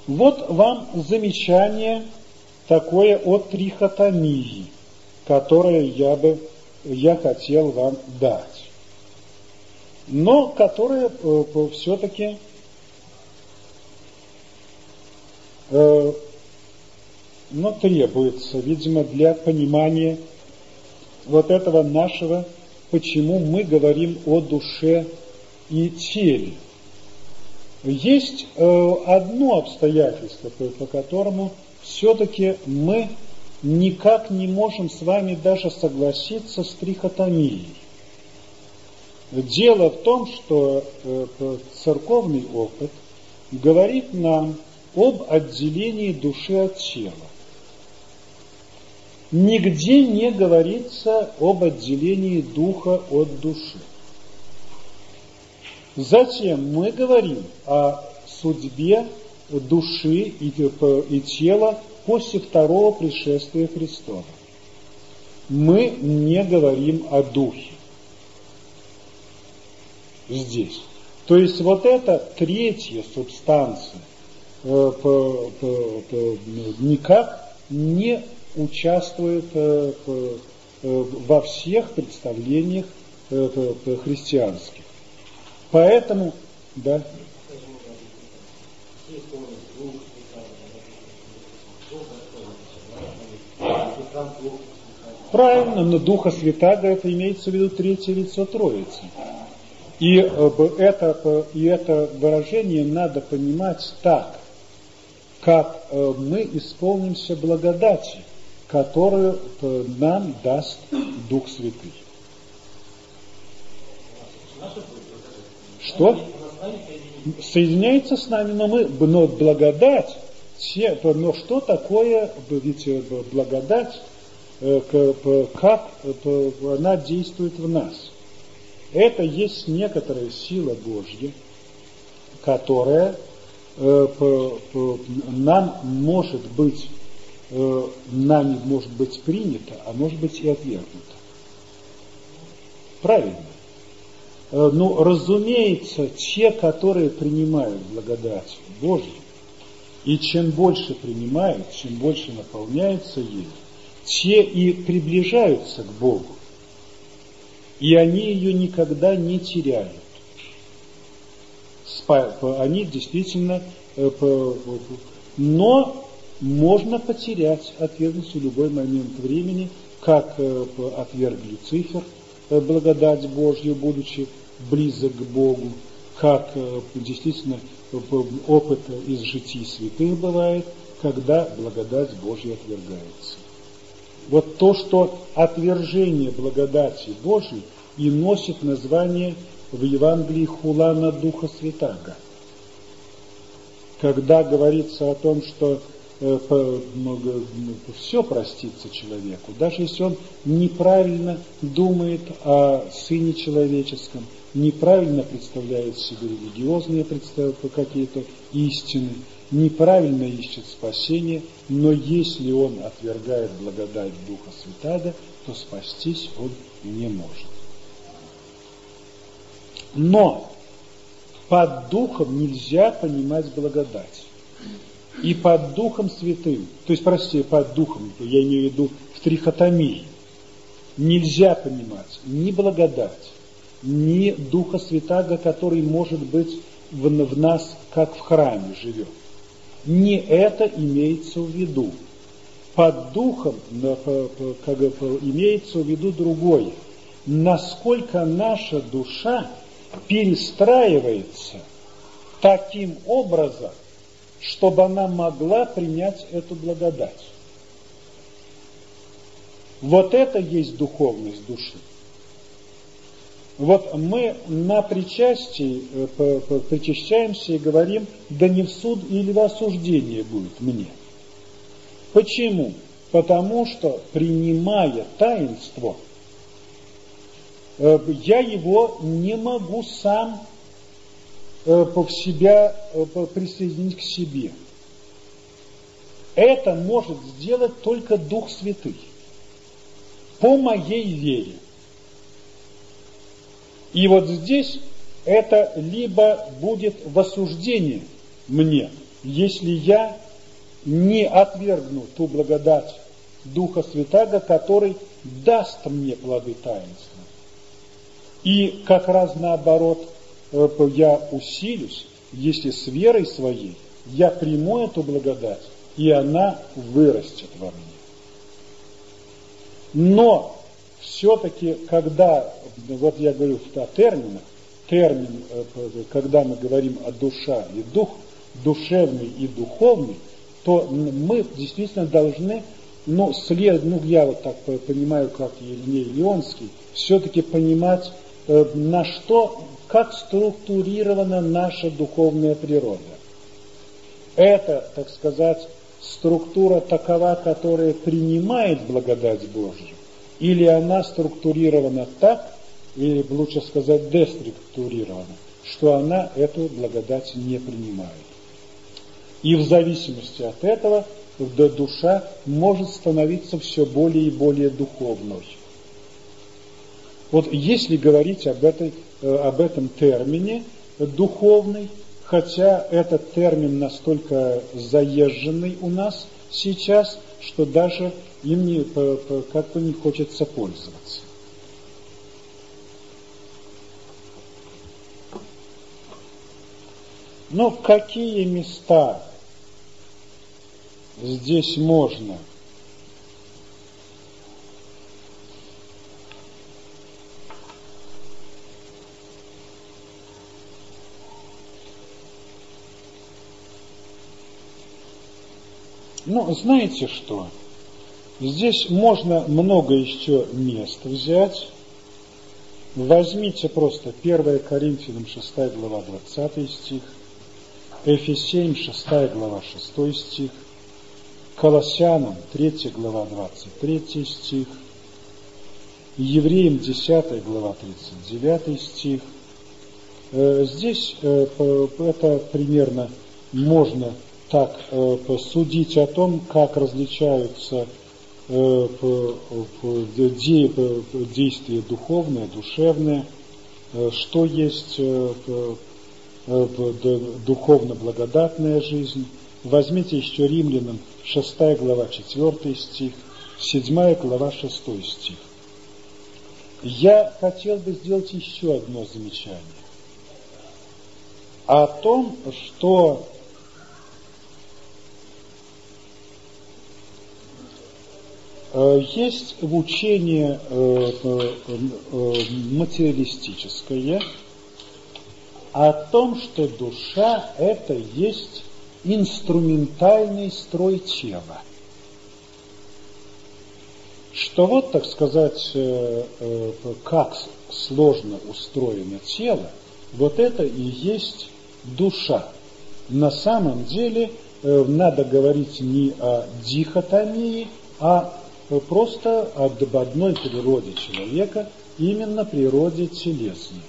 Вот вам замечание такое о трихотомии, которое я бы я хотел вам дать. Но которое э, все-таки э, но требуется, видимо, для понимания вот этого нашего, почему мы говорим о душе и теле. Есть э, одно обстоятельство, по, которому все-таки мы никак не можем с вами даже согласиться с трихотомией. Дело в том, что э, церковный опыт говорит нам об отделении души от тела. Нигде не говорится об отделении духа от души. Затем мы говорим о судьбе души и, тела после второго пришествия Христова. Мы не говорим о духе здесь. То есть вот эта третья субстанция по, по, по, никак не участвует э, э, во всех представлениях э, христианских. Поэтому, да. Правильно, но Духа Святаго это имеется в виду третье лицо Троицы. И это, и это выражение надо понимать так, как э, мы исполнимся благодати, которую э, нам даст Дух Святый. Что? Соединяется с нами, но мы, но благодать, все, но что такое, ведь э, благодать, как она действует в нас? Это есть некоторая сила Божья, которая нам может быть нами может быть принято, а может быть и отвергнуто. Правильно. Э, ну, разумеется, те, которые принимают благодать Божью, и чем больше принимают, чем больше наполняются ею, те и приближаются к Богу. И они ее никогда не теряют. Они действительно... Э, но можно потерять, отвергнуть в любой момент времени, как э, отверг Люцифер благодать Божью, будучи близок к Богу, как э, действительно опыт из житий святых бывает, когда благодать Божья отвергается. Вот то, что отвержение благодати Божьей и носит название в Евангелии Хулана Духа Святаго. Когда говорится о том, что Э, все простится человеку, даже если он неправильно думает о Сыне Человеческом, неправильно представляет себе религиозные какие-то истины, неправильно ищет спасение, но если он отвергает благодать Духа Святаго, то спастись он не может. Но под Духом нельзя понимать благодать и под Духом Святым, то есть, простите, под Духом, я имею в виду в трихотомии, нельзя понимать ни благодать, ни Духа Святаго, который может быть в, в нас, как в храме живет. Не это имеется в виду. Под Духом как, имеется в виду другое. Насколько наша душа перестраивается таким образом, чтобы она могла принять эту благодать. Вот это есть духовность души. Вот мы на причастии э, причащаемся и говорим, да не в суд или в осуждение будет мне. Почему? Потому что, принимая таинство, я его не могу сам Э, в себя э, присоединить к себе. Это может сделать только Дух Святый. По моей вере. И вот здесь это либо будет в осуждении мне, если я не отвергну ту благодать Духа Святаго, который даст мне плоды таинства. И как раз наоборот, Э, я усилюсь, если с верой своей я приму эту благодать, и она вырастет во мне. Но все-таки, когда, вот я говорю о терминах, термин, э, когда мы говорим о душа и дух, душевный и духовный, то мы действительно должны, ну, след, ну, я вот так понимаю, как Еленей Леонский, все-таки понимать, на что как структурирована наша духовная природа. Это, так сказать, структура такова, которая принимает благодать Божью, или она структурирована так, или лучше сказать деструктурирована, что она эту благодать не принимает. И в зависимости от этого душа может становиться все более и более духовной. Вот если говорить об, этой, э, об этом термине духовный, хотя этот термин настолько заезженный у нас сейчас, что даже им не, как-то не хочется пользоваться. Но в какие места здесь можно – Ну, знаете что? Здесь можно много еще мест взять. Возьмите просто 1 Коринфянам 6 глава 20 стих, Эфесеям 6 глава 6 стих, Колоссянам 3 глава 23 стих, Евреям 10 глава 39 стих. Э, здесь э, это примерно можно так э, судить о том, как различаются э, действия духовные, душевные. что есть духовно-благодатная жизнь. Возьмите еще римлянам 6 глава 4 стих, 7 глава 6 стих. Я хотел бы сделать еще одно замечание о том, что есть учение э, э, материалистическое о том, что душа – это есть инструментальный строй тела – что вот, так сказать, э, э, как сложно устроено тело, вот это и есть душа. На самом деле э, надо говорить не о дихотомии, а просто об одной природе человека, именно природе телесной.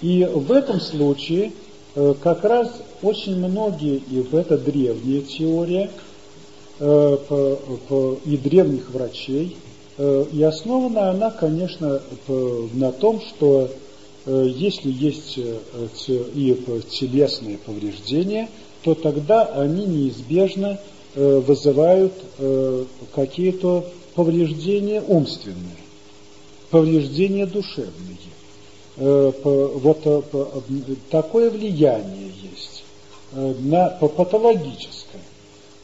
И в этом случае как раз очень многие, и это древняя теория, Э, и древних врачей. Э, и основана она, конечно, на том, что э, если есть и телесные повреждения, то тогда они неизбежно вызывают какие-то повреждения умственные, повреждения душевные. Вот такое влияние есть на патологическое.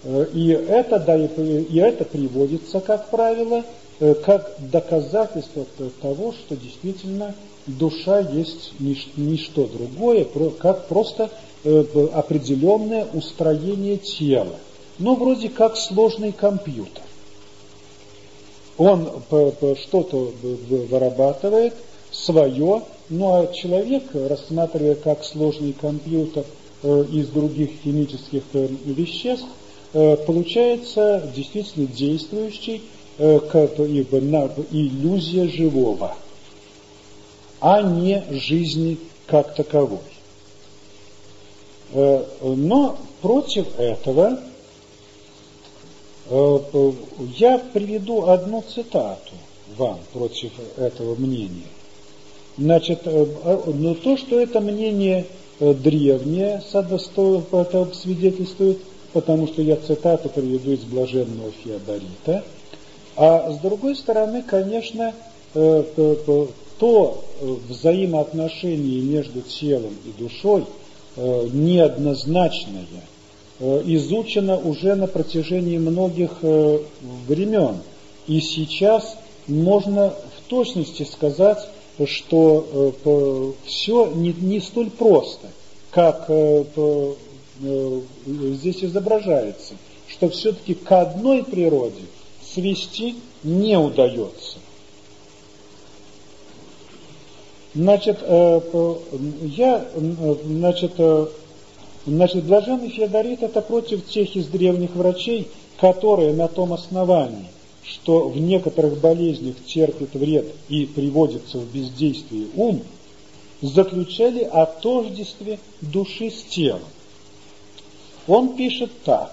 Э, и это, да, и это приводится, как правило, э, как доказательство того, что действительно душа есть ничто другое, как просто э, определенное устроение тела. Ну, вроде как сложный компьютер. Он что-то вырабатывает свое, ну а человек, рассматривая как сложный компьютер из других химических веществ, Э, получается действительно действующий э, как иллюзия живого, а не жизни как таковой. Э, но против этого я приведу одну цитату вам против этого мнения. Значит, но то, что это мнение древнее, это свидетельствует потому что я цитату приведу из блаженного Феодорита. А с другой стороны, конечно, э, то взаимоотношение между телом и душой э, неоднозначное, э, изучено уже на протяжении многих времен. И сейчас можно в точности сказать, что все не, столь просто, как Э, здесь изображается, что все-таки к одной природе свести не удается. Значит, э, я, значит, э, значит, блаженный Феодорит это против тех из древних врачей, которые на том основании, что в некоторых болезнях терпит вред и приводится в бездействие ум, заключали о тождестве души с телом. Он пишет так.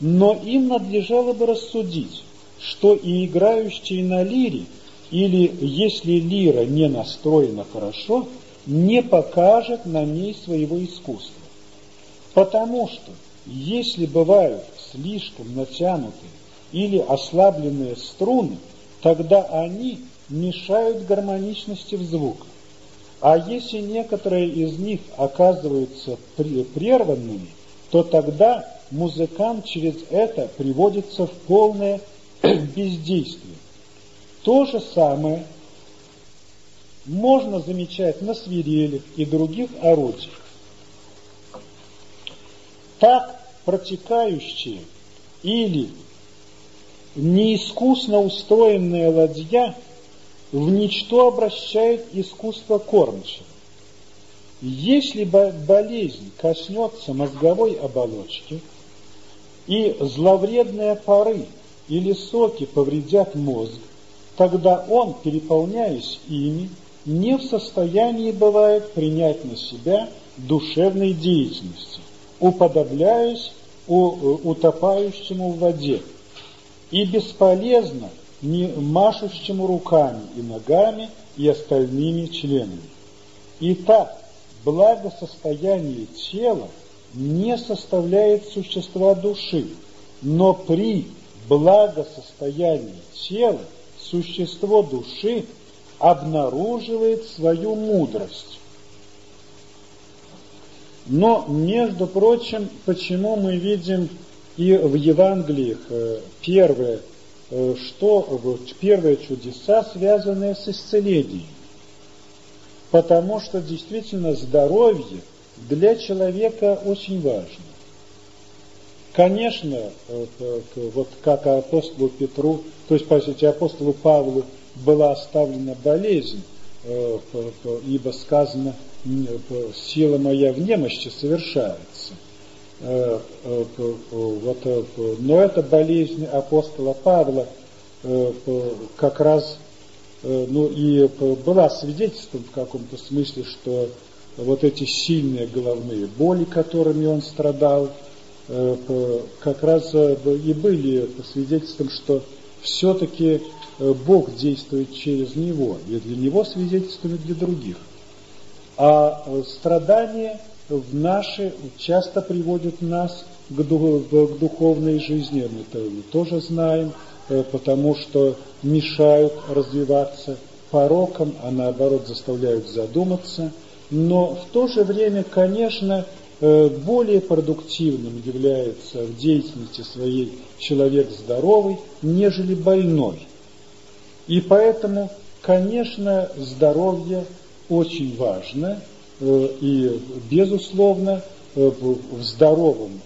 Но им надлежало бы рассудить, что и играющий на лире, или если лира не настроена хорошо, не покажет на ней своего искусства. Потому что, если бывают слишком натянутые или ослабленные струны, тогда они мешают гармоничности в звуках. А если некоторые из них оказываются прерванными, то тогда музыкант через это приводится в полное [CLEARS THROAT] бездействие. То же самое можно замечать на свирелях и других орудиях. Так протекающие или неискусно устроенная ладья в ничто обращает искусство кормчего. Если болезнь коснется мозговой оболочки, и зловредные пары или соки повредят мозг, тогда он, переполняясь ими, не в состоянии бывает принять на себя душевной деятельности, уподобляясь утопающему в воде, и бесполезно не машущему руками и ногами и остальными членами. Итак, благосостояние тела не составляет существа души, но при благосостоянии тела существо души обнаруживает свою мудрость. Но, между прочим, почему мы видим и в Евангелиях э, первое, э, что первые чудеса, связанные с исцелением? Потому что действительно здоровье для человека очень важно. Конечно, э, вот как апостолу Петру, то есть, по сути, апостолу Павлу была оставлена болезнь, ибо сказано, сила моя в немощи совершается. Э, вот, но эта болезнь апостола Павла как раз ну, и была свидетельством в каком-то смысле, что вот эти сильные головные боли, которыми он страдал, Э, как раз э, и были свидетельством, что все-таки э, Бог действует через него, и для него свидетельством, и для других. А страдания в наши часто приводят нас к духовной жизни, мы это тоже знаем, потому что мешают развиваться пороком, а наоборот заставляют задуматься. Но в то же время, конечно, Э, более продуктивным является в деятельности своей человек здоровый, нежели больной. И поэтому, конечно, здоровье очень важно, э, и, безусловно, э, в здоровом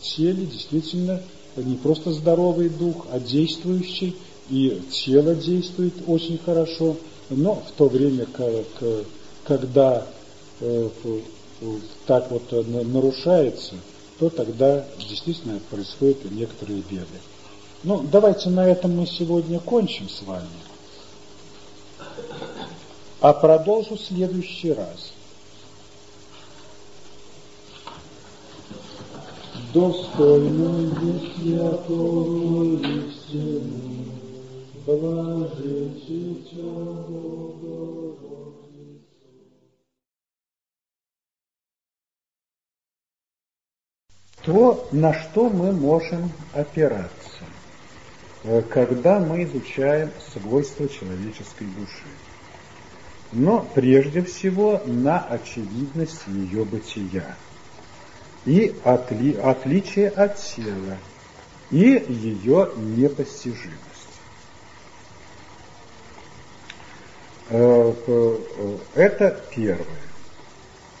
теле действительно не просто здоровый дух, а действующий, и тело действует очень хорошо, но в то время, когда так вот э, нарушается, то тогда действительно происходят некоторые беды. Ну, давайте на этом мы сегодня кончим с вами. А продолжу в следующий раз. Достойно есть якого истину, блажите Бога. то, на что мы можем опираться, э, когда мы изучаем свойства человеческой души. Но прежде всего на очевидность ее бытия и отли, отличие от тела и ее непостижимость. Э, э, это первое.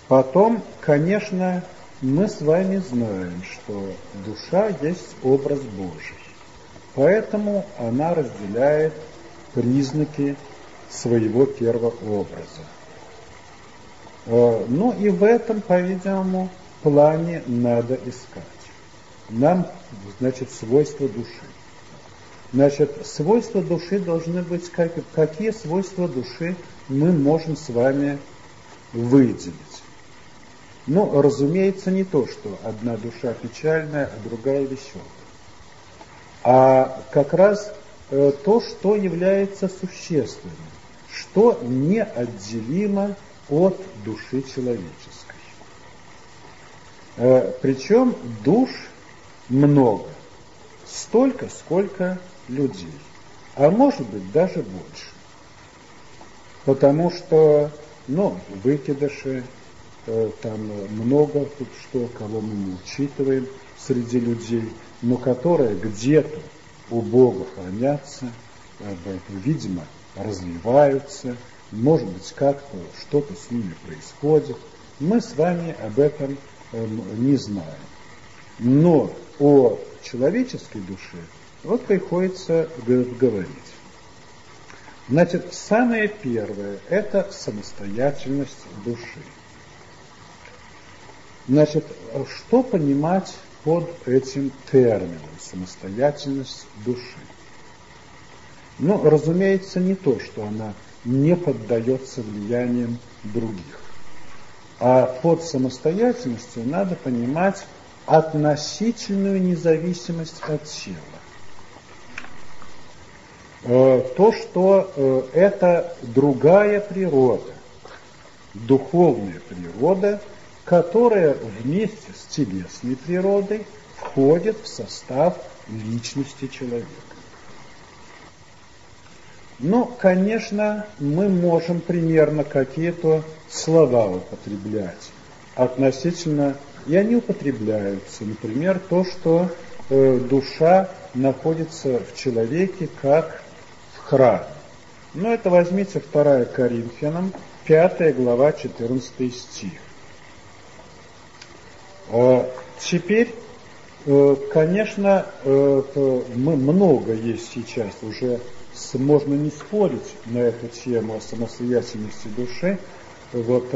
Потом, конечно, мы с вами знаем, что душа есть образ Божий. Поэтому она разделяет признаки своего первого образа. Э, ну и в этом, по-видимому, плане надо искать. Нам, значит, свойства души. Значит, свойства души должны быть, как, какие свойства души мы можем с вами выделить. Но, разумеется, не то, что одна душа печальная, а другая веселая. А как раз э, то, что является существенным, что неотделимо от души человеческой. Э, причем душ много, столько, сколько людей, а может быть даже больше. Потому что, ну, выкидыши, Э, там много тут что, кого мы не учитываем среди людей, но которые где-то у Бога хранятся, э, видимо, развиваются, может быть, как-то что-то с ними происходит. Мы с вами об этом эм, не знаем. Но о человеческой душе вот приходится говорить. Значит, самое первое – это самостоятельность души. Значит, что понимать под этим термином самостоятельность души? Ну, разумеется, не то, что она не поддается влияниям других. А под самостоятельностью надо понимать относительную независимость от тела. Э, то, что э, это другая природа, духовная природа, которая вместе с телесной природой входит в состав личности человека. Ну, конечно, мы можем примерно какие-то слова употреблять относительно, и они употребляются. Например, то, что э, душа находится в человеке как в храме. Ну, это возьмите 2 Коринфянам, 5 глава, 14 стих. Э, теперь, э, конечно, э, много есть сейчас уже, можно не спорить на эту тему о самостоятельности души, вот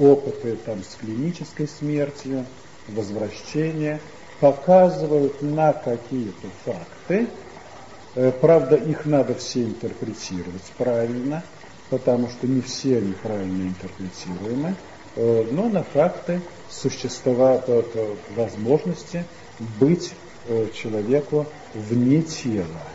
опыты там с клинической смертью, возвращение показывают на какие-то факты, правда, их надо все интерпретировать правильно, потому что не все они правильно интерпретируемы, но на факты существовать возможности быть э, человеку вне тела.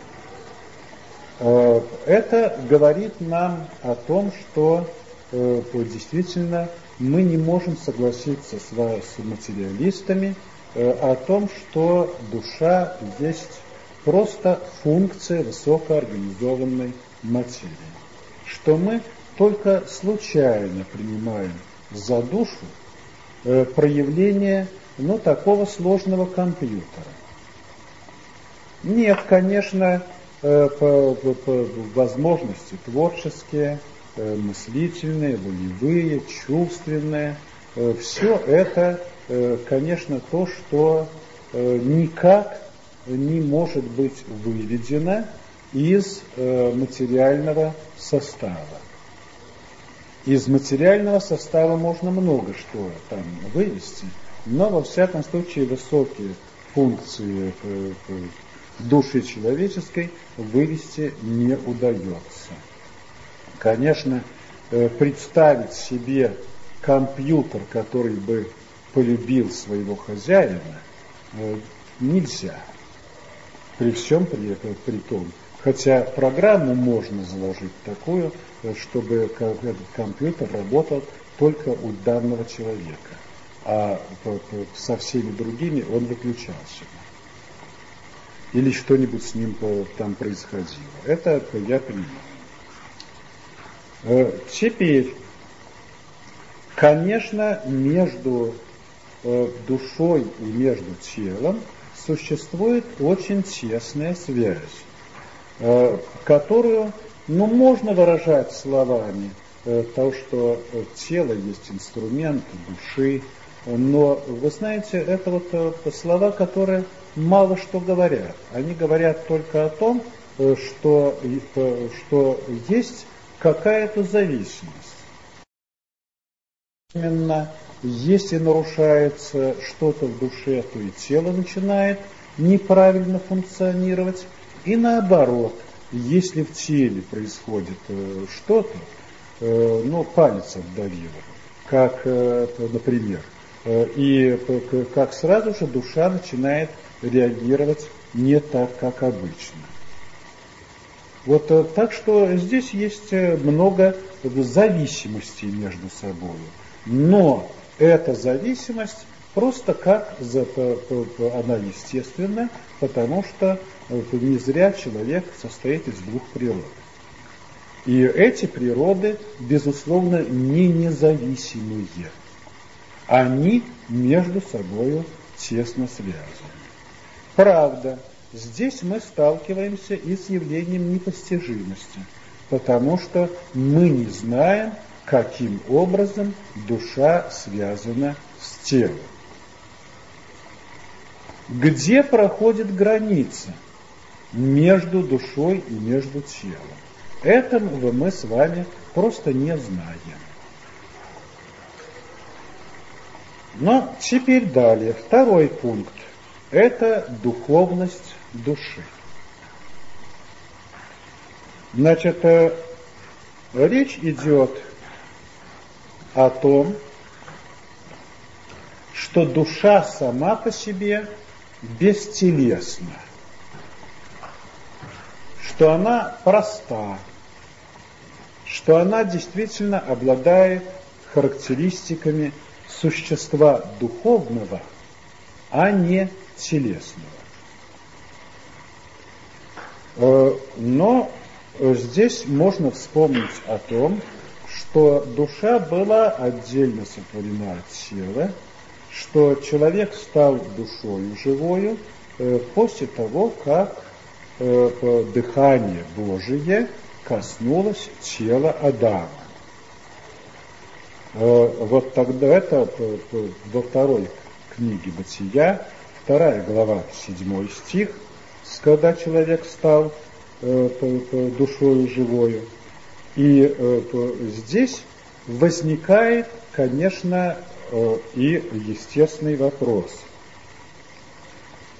Э, это говорит нам о том, что э, действительно мы не можем согласиться с, материалистами о том, что душа есть просто функция высокоорганизованной материи, что мы только случайно принимаем за душу Э, проявление ну, такого сложного компьютера. Нет, конечно, э, возможности творческие, э, мыслительные, волевые, чувственные. Все это, конечно, то, что никак не может быть выведено из материального состава. Из материального состава можно много что там вывести, но во всяком случае высокие функции э, э, души человеческой вывести не удается. Конечно, э, представить себе компьютер, который бы полюбил своего хозяина, нельзя. При всем при, при том. Хотя программу можно заложить такую, чтобы этот компьютер работал только у данного человека, а со всеми другими он выключался. Или что-нибудь с ним там происходило. Это я понимаю. Э, теперь, конечно, между э, душой и между телом существует очень тесная связь, э, которую но можно выражать словами то, что тело есть инструмент души, но вы знаете, это вот слова, которые мало что говорят. Они говорят только о том, что, что есть какая-то зависимость. Именно если нарушается что-то в душе, то и тело начинает неправильно функционировать, и наоборот – если в теле происходит э, что-то, э, ну, палец отдавило, как, э, например, и как сразу же душа начинает реагировать не так, как обычно. Вот так что здесь есть много зависимостей между собой. Но эта зависимость просто как она естественна, потому что не зря человек состоит из двух природ. И эти природы, безусловно, не независимые. Они между собой тесно связаны. Правда, здесь мы сталкиваемся и с явлением непостижимости, потому что мы не знаем, каким образом душа связана с телом. Где проходит граница между душой и между телом? Этого мы с вами просто не знаем. Но теперь далее, второй пункт. Это духовность души. Значит, э, речь идет о том, что душа сама по себе бестелесна что она проста, что она действительно обладает характеристиками существа духовного, а не телесного. Э, но здесь можно вспомнить о том, что душа была отдельно сотворена от тела, что человек стал душою живою э, после того, как э, дыхание Божие коснулось тела Адама. Вот тогда это во второй книге Бытия, вторая глава, седьмой стих, когда человек стал э, душою живою. И э, здесь возникает, конечно, э, и естественный вопрос,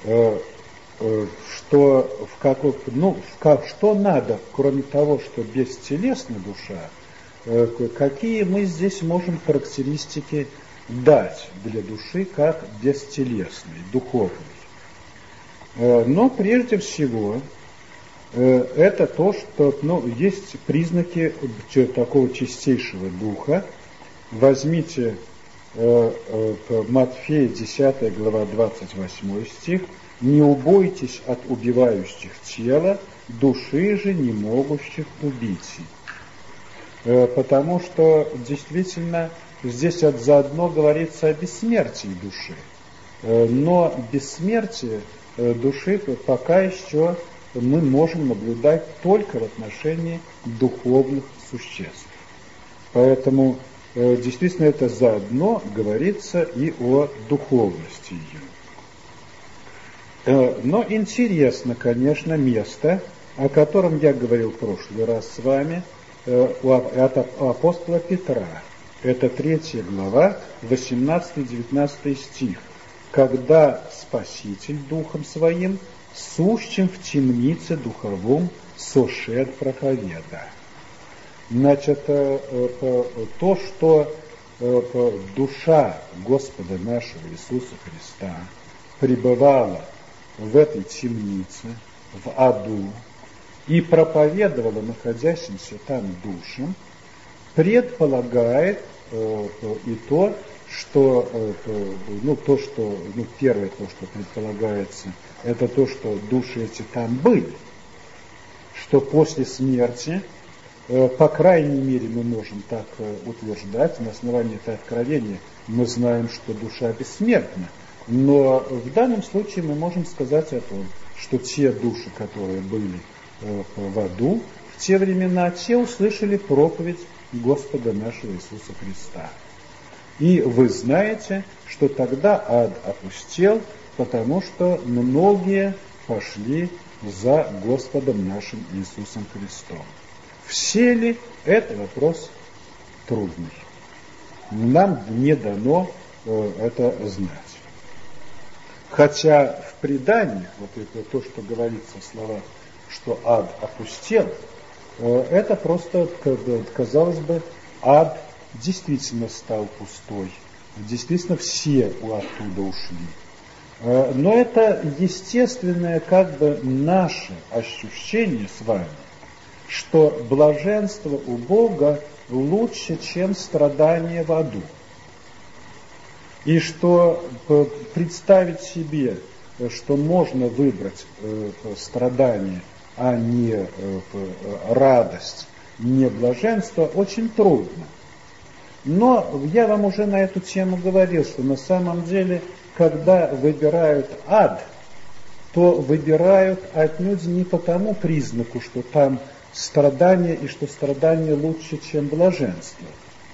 что, в какой, ну, в, что надо, кроме того, что бестелесная душа, какие мы здесь можем характеристики дать для души как бестелесной, духовной. Но прежде всего Э, это то, что ну, есть признаки такого чистейшего духа. Возьмите э, э, Матфея 10 глава 28 стих. «Не убойтесь от убивающих тела, души же не могущих убить». Э, потому что действительно здесь от заодно говорится о бессмертии души. Э, но бессмертие э, души пока еще мы можем наблюдать только в отношении духовных существ. Поэтому э, действительно это заодно говорится и о духовности ее. Но интересно, конечно, место, о котором я говорил в прошлый раз с вами, от апостола Петра. Это третья глава, 18-19 стих. Когда Спаситель Духом Своим сущим в темнице духовом сошед проповеда. Значит, э, э, то, что э, душа Господа нашего Иисуса Христа пребывала в этой темнице, в аду, и проповедовала находящимся там душам, предполагает и то, что, ну, то, что, ну, первое то, что предполагается – это то, что души эти там были, что после смерти, э, по крайней мере, мы можем так э, утверждать, на основании этого откровения мы знаем, что душа бессмертна. Но в данном случае мы можем сказать о том, что те души, которые были э, в аду, в те времена, те услышали проповедь Господа нашего Иисуса Христа. И вы знаете, что тогда ад опустел, потому что многие пошли за Господом нашим Иисусом Христом. Все ли это вопрос трудный? Нам не дано э, это знать. Хотя в предании, вот это то, что говорится в словах, что ад опустел, это просто, казалось бы, ад действительно стал пустой. Действительно все оттуда ушли. Э, но это естественное как бы наше ощущение с вами, что блаженство у Бога лучше, чем страдание в аду. И что э, представить себе, что можно выбрать э, страдание, а не радость, не блаженство, очень трудно. Но я вам уже на эту тему говорил, что на самом деле когда выбирают ад, то выбирают отнюдь не по тому признаку, что там страдание и что страдание лучше, чем блаженство,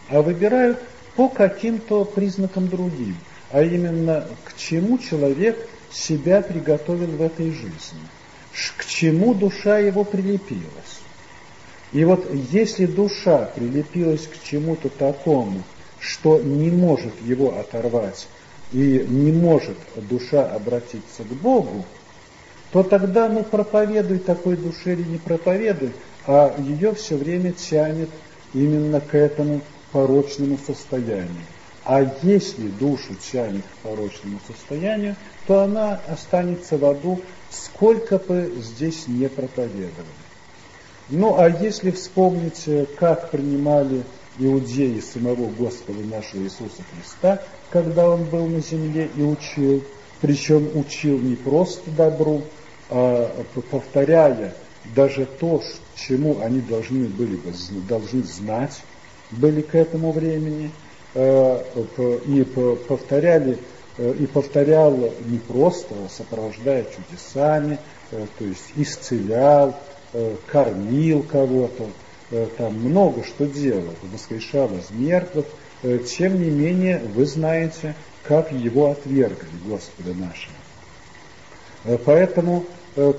а выбирают по каким-то признакам другим, а именно к чему человек себя приготовил в этой жизни, к чему душа его прилепилась. И вот если душа прилепилась к чему-то такому, что не может его оторвать и не может душа обратиться к Богу, то тогда ну проповедуй такой душе или не проповедуй, а ее все время тянет именно к этому порочному состоянию. А если душу тянет к порочному состоянию, то она останется в аду, сколько бы здесь не проповедовали. Ну, а если вспомнить, э, как принимали иудеи самого Господа нашего Иисуса Христа, когда Он был на земле и учил, причем учил не просто добру, а повторяя даже то, чему они должны были бы должны знать, были к этому времени, и повторяли, э, и повторял не просто, сопровождая чудесами, э, то есть исцелял, кормил кого-то, там много что делал, воскрешал из мертвых, тем не менее вы знаете, как его отвергли Господа нашего. Поэтому,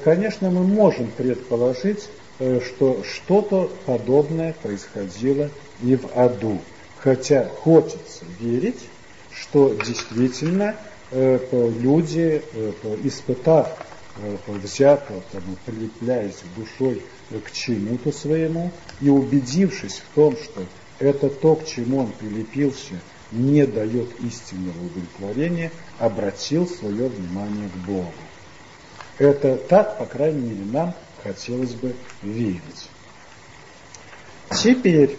конечно, мы можем предположить, что что-то подобное происходило и в аду. Хотя хочется верить, что действительно э, люди, э, испытав, э, взято, прилепляясь душой к чему-то своему и убедившись в том, что это то, к чему он прилепился, не дает истинного удовлетворения, обратил свое внимание к Богу. Это так, по крайней мере, нам хотелось бы верить. Теперь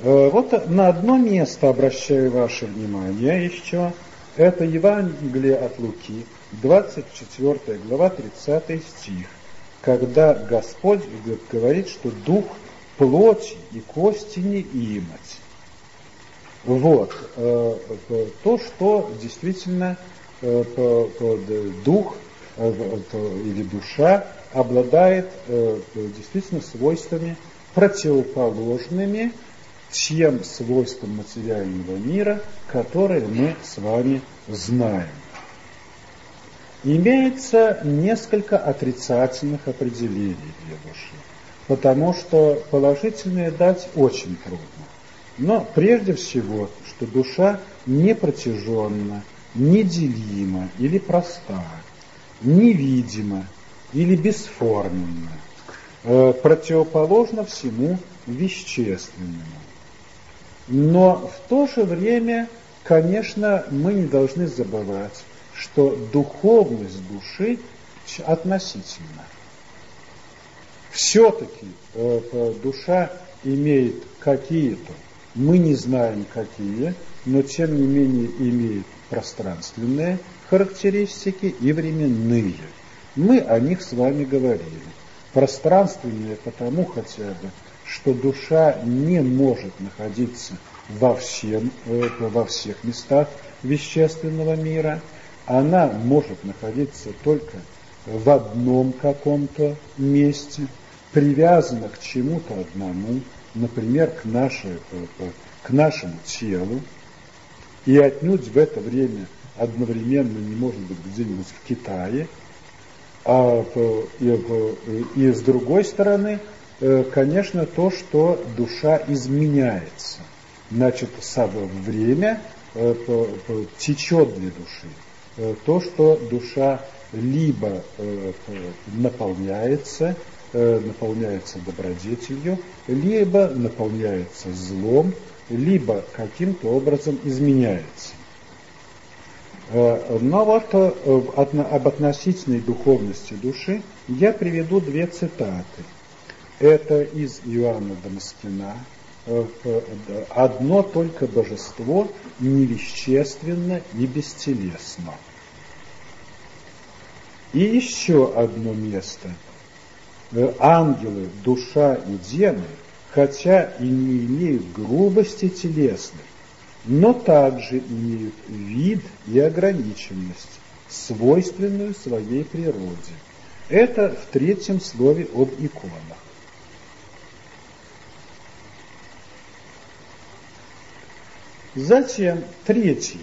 вот на одно место обращаю ваше внимание еще. Это Евангелие от Луки, 24 глава, 30 стих, когда Господь говорит, что дух плоти и кости не имать. Вот. Э, то, что действительно э, дух или душа обладает действительно свойствами противоположными тем свойствам материального мира, которые мы с вами знаем. Имеется несколько отрицательных определений для души, потому что положительные дать очень трудно. Но прежде всего, что душа не протяженна, неделима или проста, невидима или бесформенна, э, противоположно всему вещественному. Но в то же время, конечно, мы не должны забывать, что духовность души относительна. Все-таки э, душа имеет какие-то, мы не знаем какие, но тем не менее имеет пространственные характеристики и временные. Мы о них с вами говорили. Пространственные потому хотя бы, что душа не может находиться во, всем, э, во всех местах вещественного мира, она может находиться только в одном каком-то месте, привязана к чему-то одному, например, к, нашей, э, э, к нашему телу, и отнюдь в это время одновременно не может быть где-нибудь в Китае, а, и, и с другой стороны – конечно, то, что душа изменяется. Значит, время э, течет для души. Э, то, что душа либо наполняется, наполняется добродетелью, либо наполняется злом, либо каким-то образом изменяется. Но вот об относительной духовности души я приведу две цитаты – это из Иоанна Дамаскина. Э, одно только божество невещественно и бестелесно. И еще одно место. Э, ангелы, душа и демоны, хотя и не имеют грубости телесной, но также имеют вид и ограниченность, свойственную своей природе. Это в третьем слове об иконах. Затем третье.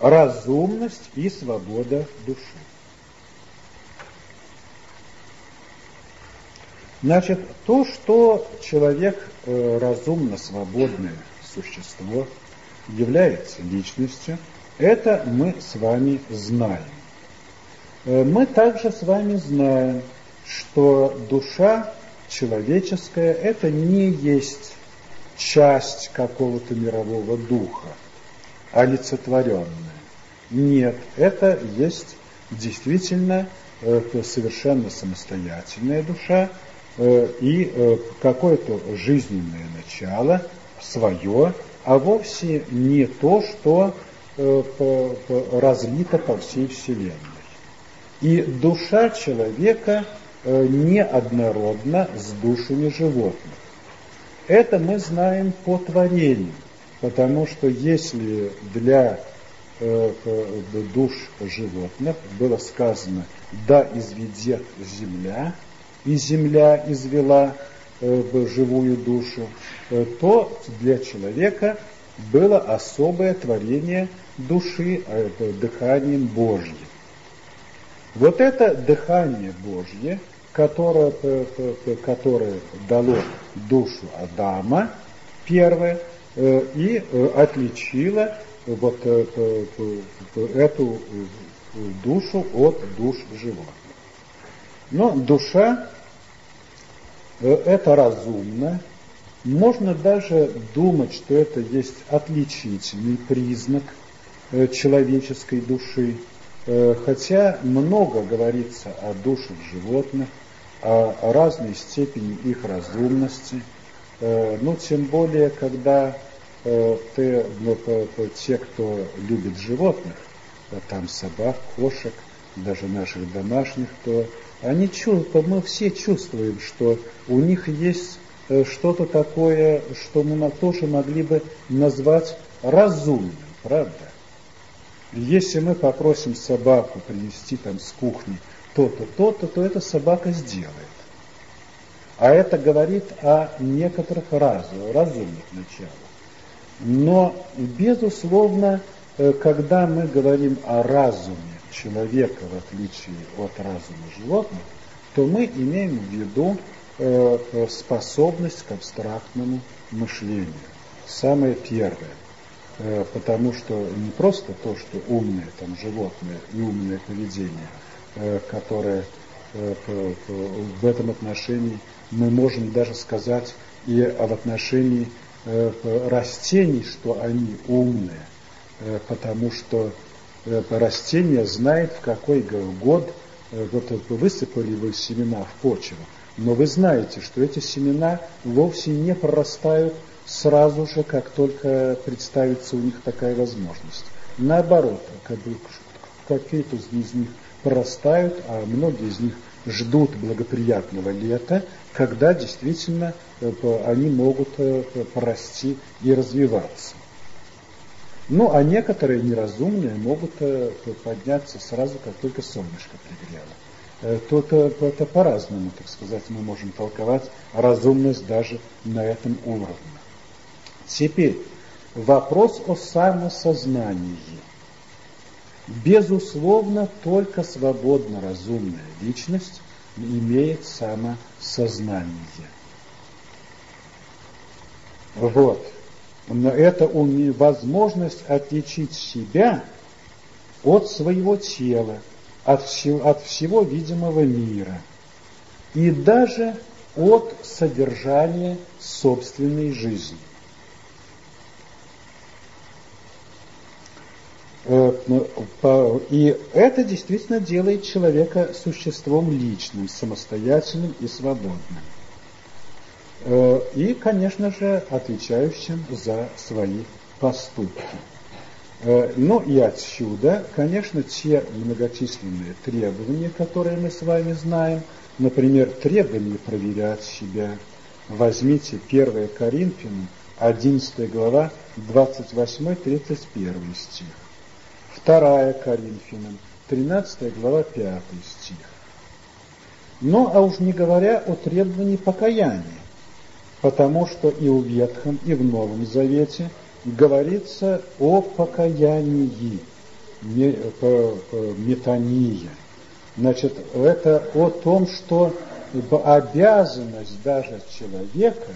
Разумность и свобода души. Значит, то, что человек э, разумно свободное существо, является личностью, это мы с вами знаем. Э, мы также с вами знаем, что душа человеческая это не есть часть какого-то мирового духа, олицетворенная. Нет, это есть действительно совершенно самостоятельная душа и какое-то жизненное начало свое, а вовсе не то, что разлито по всей Вселенной. И душа человека неоднородна с душами животных. Это мы знаем по творению, потому что если для э, душ животных было сказано «да изведет земля», и земля извела э, живую душу, э, то для человека было особое творение души дыханием Божьим. Вот это дыхание Божье, которое, которое дало душу Адама, первое, э, и э, отличило вот э, эту душу от душ животных. Но душа это разумно. Можно даже думать, что это есть отличительный признак человеческой души. Хотя много говорится о душах животных, о разной степени их разумности. Э, ну, тем более, когда э, ты, ну, те, кто любит животных, э, там собак, кошек, даже наших домашних, то они чувствуют, мы все чувствуем, что у них есть что-то такое, что мы тоже могли бы назвать разумным, правда? Если мы попросим собаку принести там с кухни то-то, то-то, то эта собака сделает. А это говорит о некоторых разумных, разумных началах. Но, безусловно, э, когда мы говорим о разуме человека, в отличие от разума животных, то мы имеем в виду э, способность к абстрактному мышлению. Самое первое. Э, потому что не просто то, что умное там животное и умное поведение, Э, которые э, в этом отношении мы можем даже сказать и в отношении э, растений, что они умные, потому что растение знает, в какой год вот высыпали вы семена в почву, но вы знаете, что эти семена вовсе не прорастают сразу же, как только представится у них такая возможность. Наоборот, какие-то из них прорастают, а многие из них ждут благоприятного лета, когда действительно э, они могут э, порасти и развиваться. Ну, а некоторые неразумные могут э, подняться сразу, как только солнышко пригрело. Тут по-разному, так сказать, мы можем толковать разумность даже на этом уровне. Теперь вопрос о самосознании – Безусловно, только свободно разумная личность имеет самосознание. Вот. Но это возможность отличить себя от своего тела, от всего, от всего видимого мира и даже от содержания собственной жизни. И это действительно делает человека существом личным, самостоятельным и свободным. Э, и, конечно же, отвечающим за свои поступки. Э, ну и отсюда, конечно, те многочисленные требования, которые мы с вами знаем, например, требование проверять себя. Возьмите 1 Коринфянам, 11 глава, 28-31 стих. Вторая Коринфянам, 13 глава, 5 стих. Но, а уж не говоря о требовании покаяния, потому что и в Ветхом, и в Новом Завете говорится о покаянии, метания. Значит, это о том, что обязанность даже человека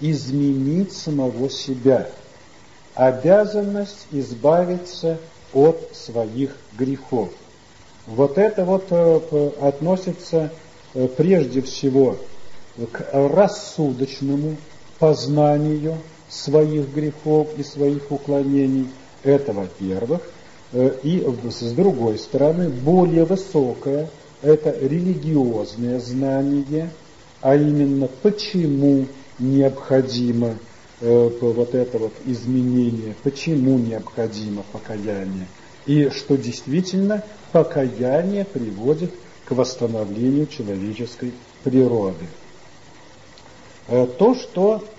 изменить самого себя, обязанность избавиться от своих грехов. Вот это вот э, относится э, прежде всего к рассудочному познанию своих грехов и своих уклонений. Это, во-первых. Э, и с другой стороны, более высокое это религиозное знание, а именно почему необходимо э, вот это вот изменение, почему необходимо покаяние, и что действительно покаяние приводит к восстановлению человеческой природы. Э, то, что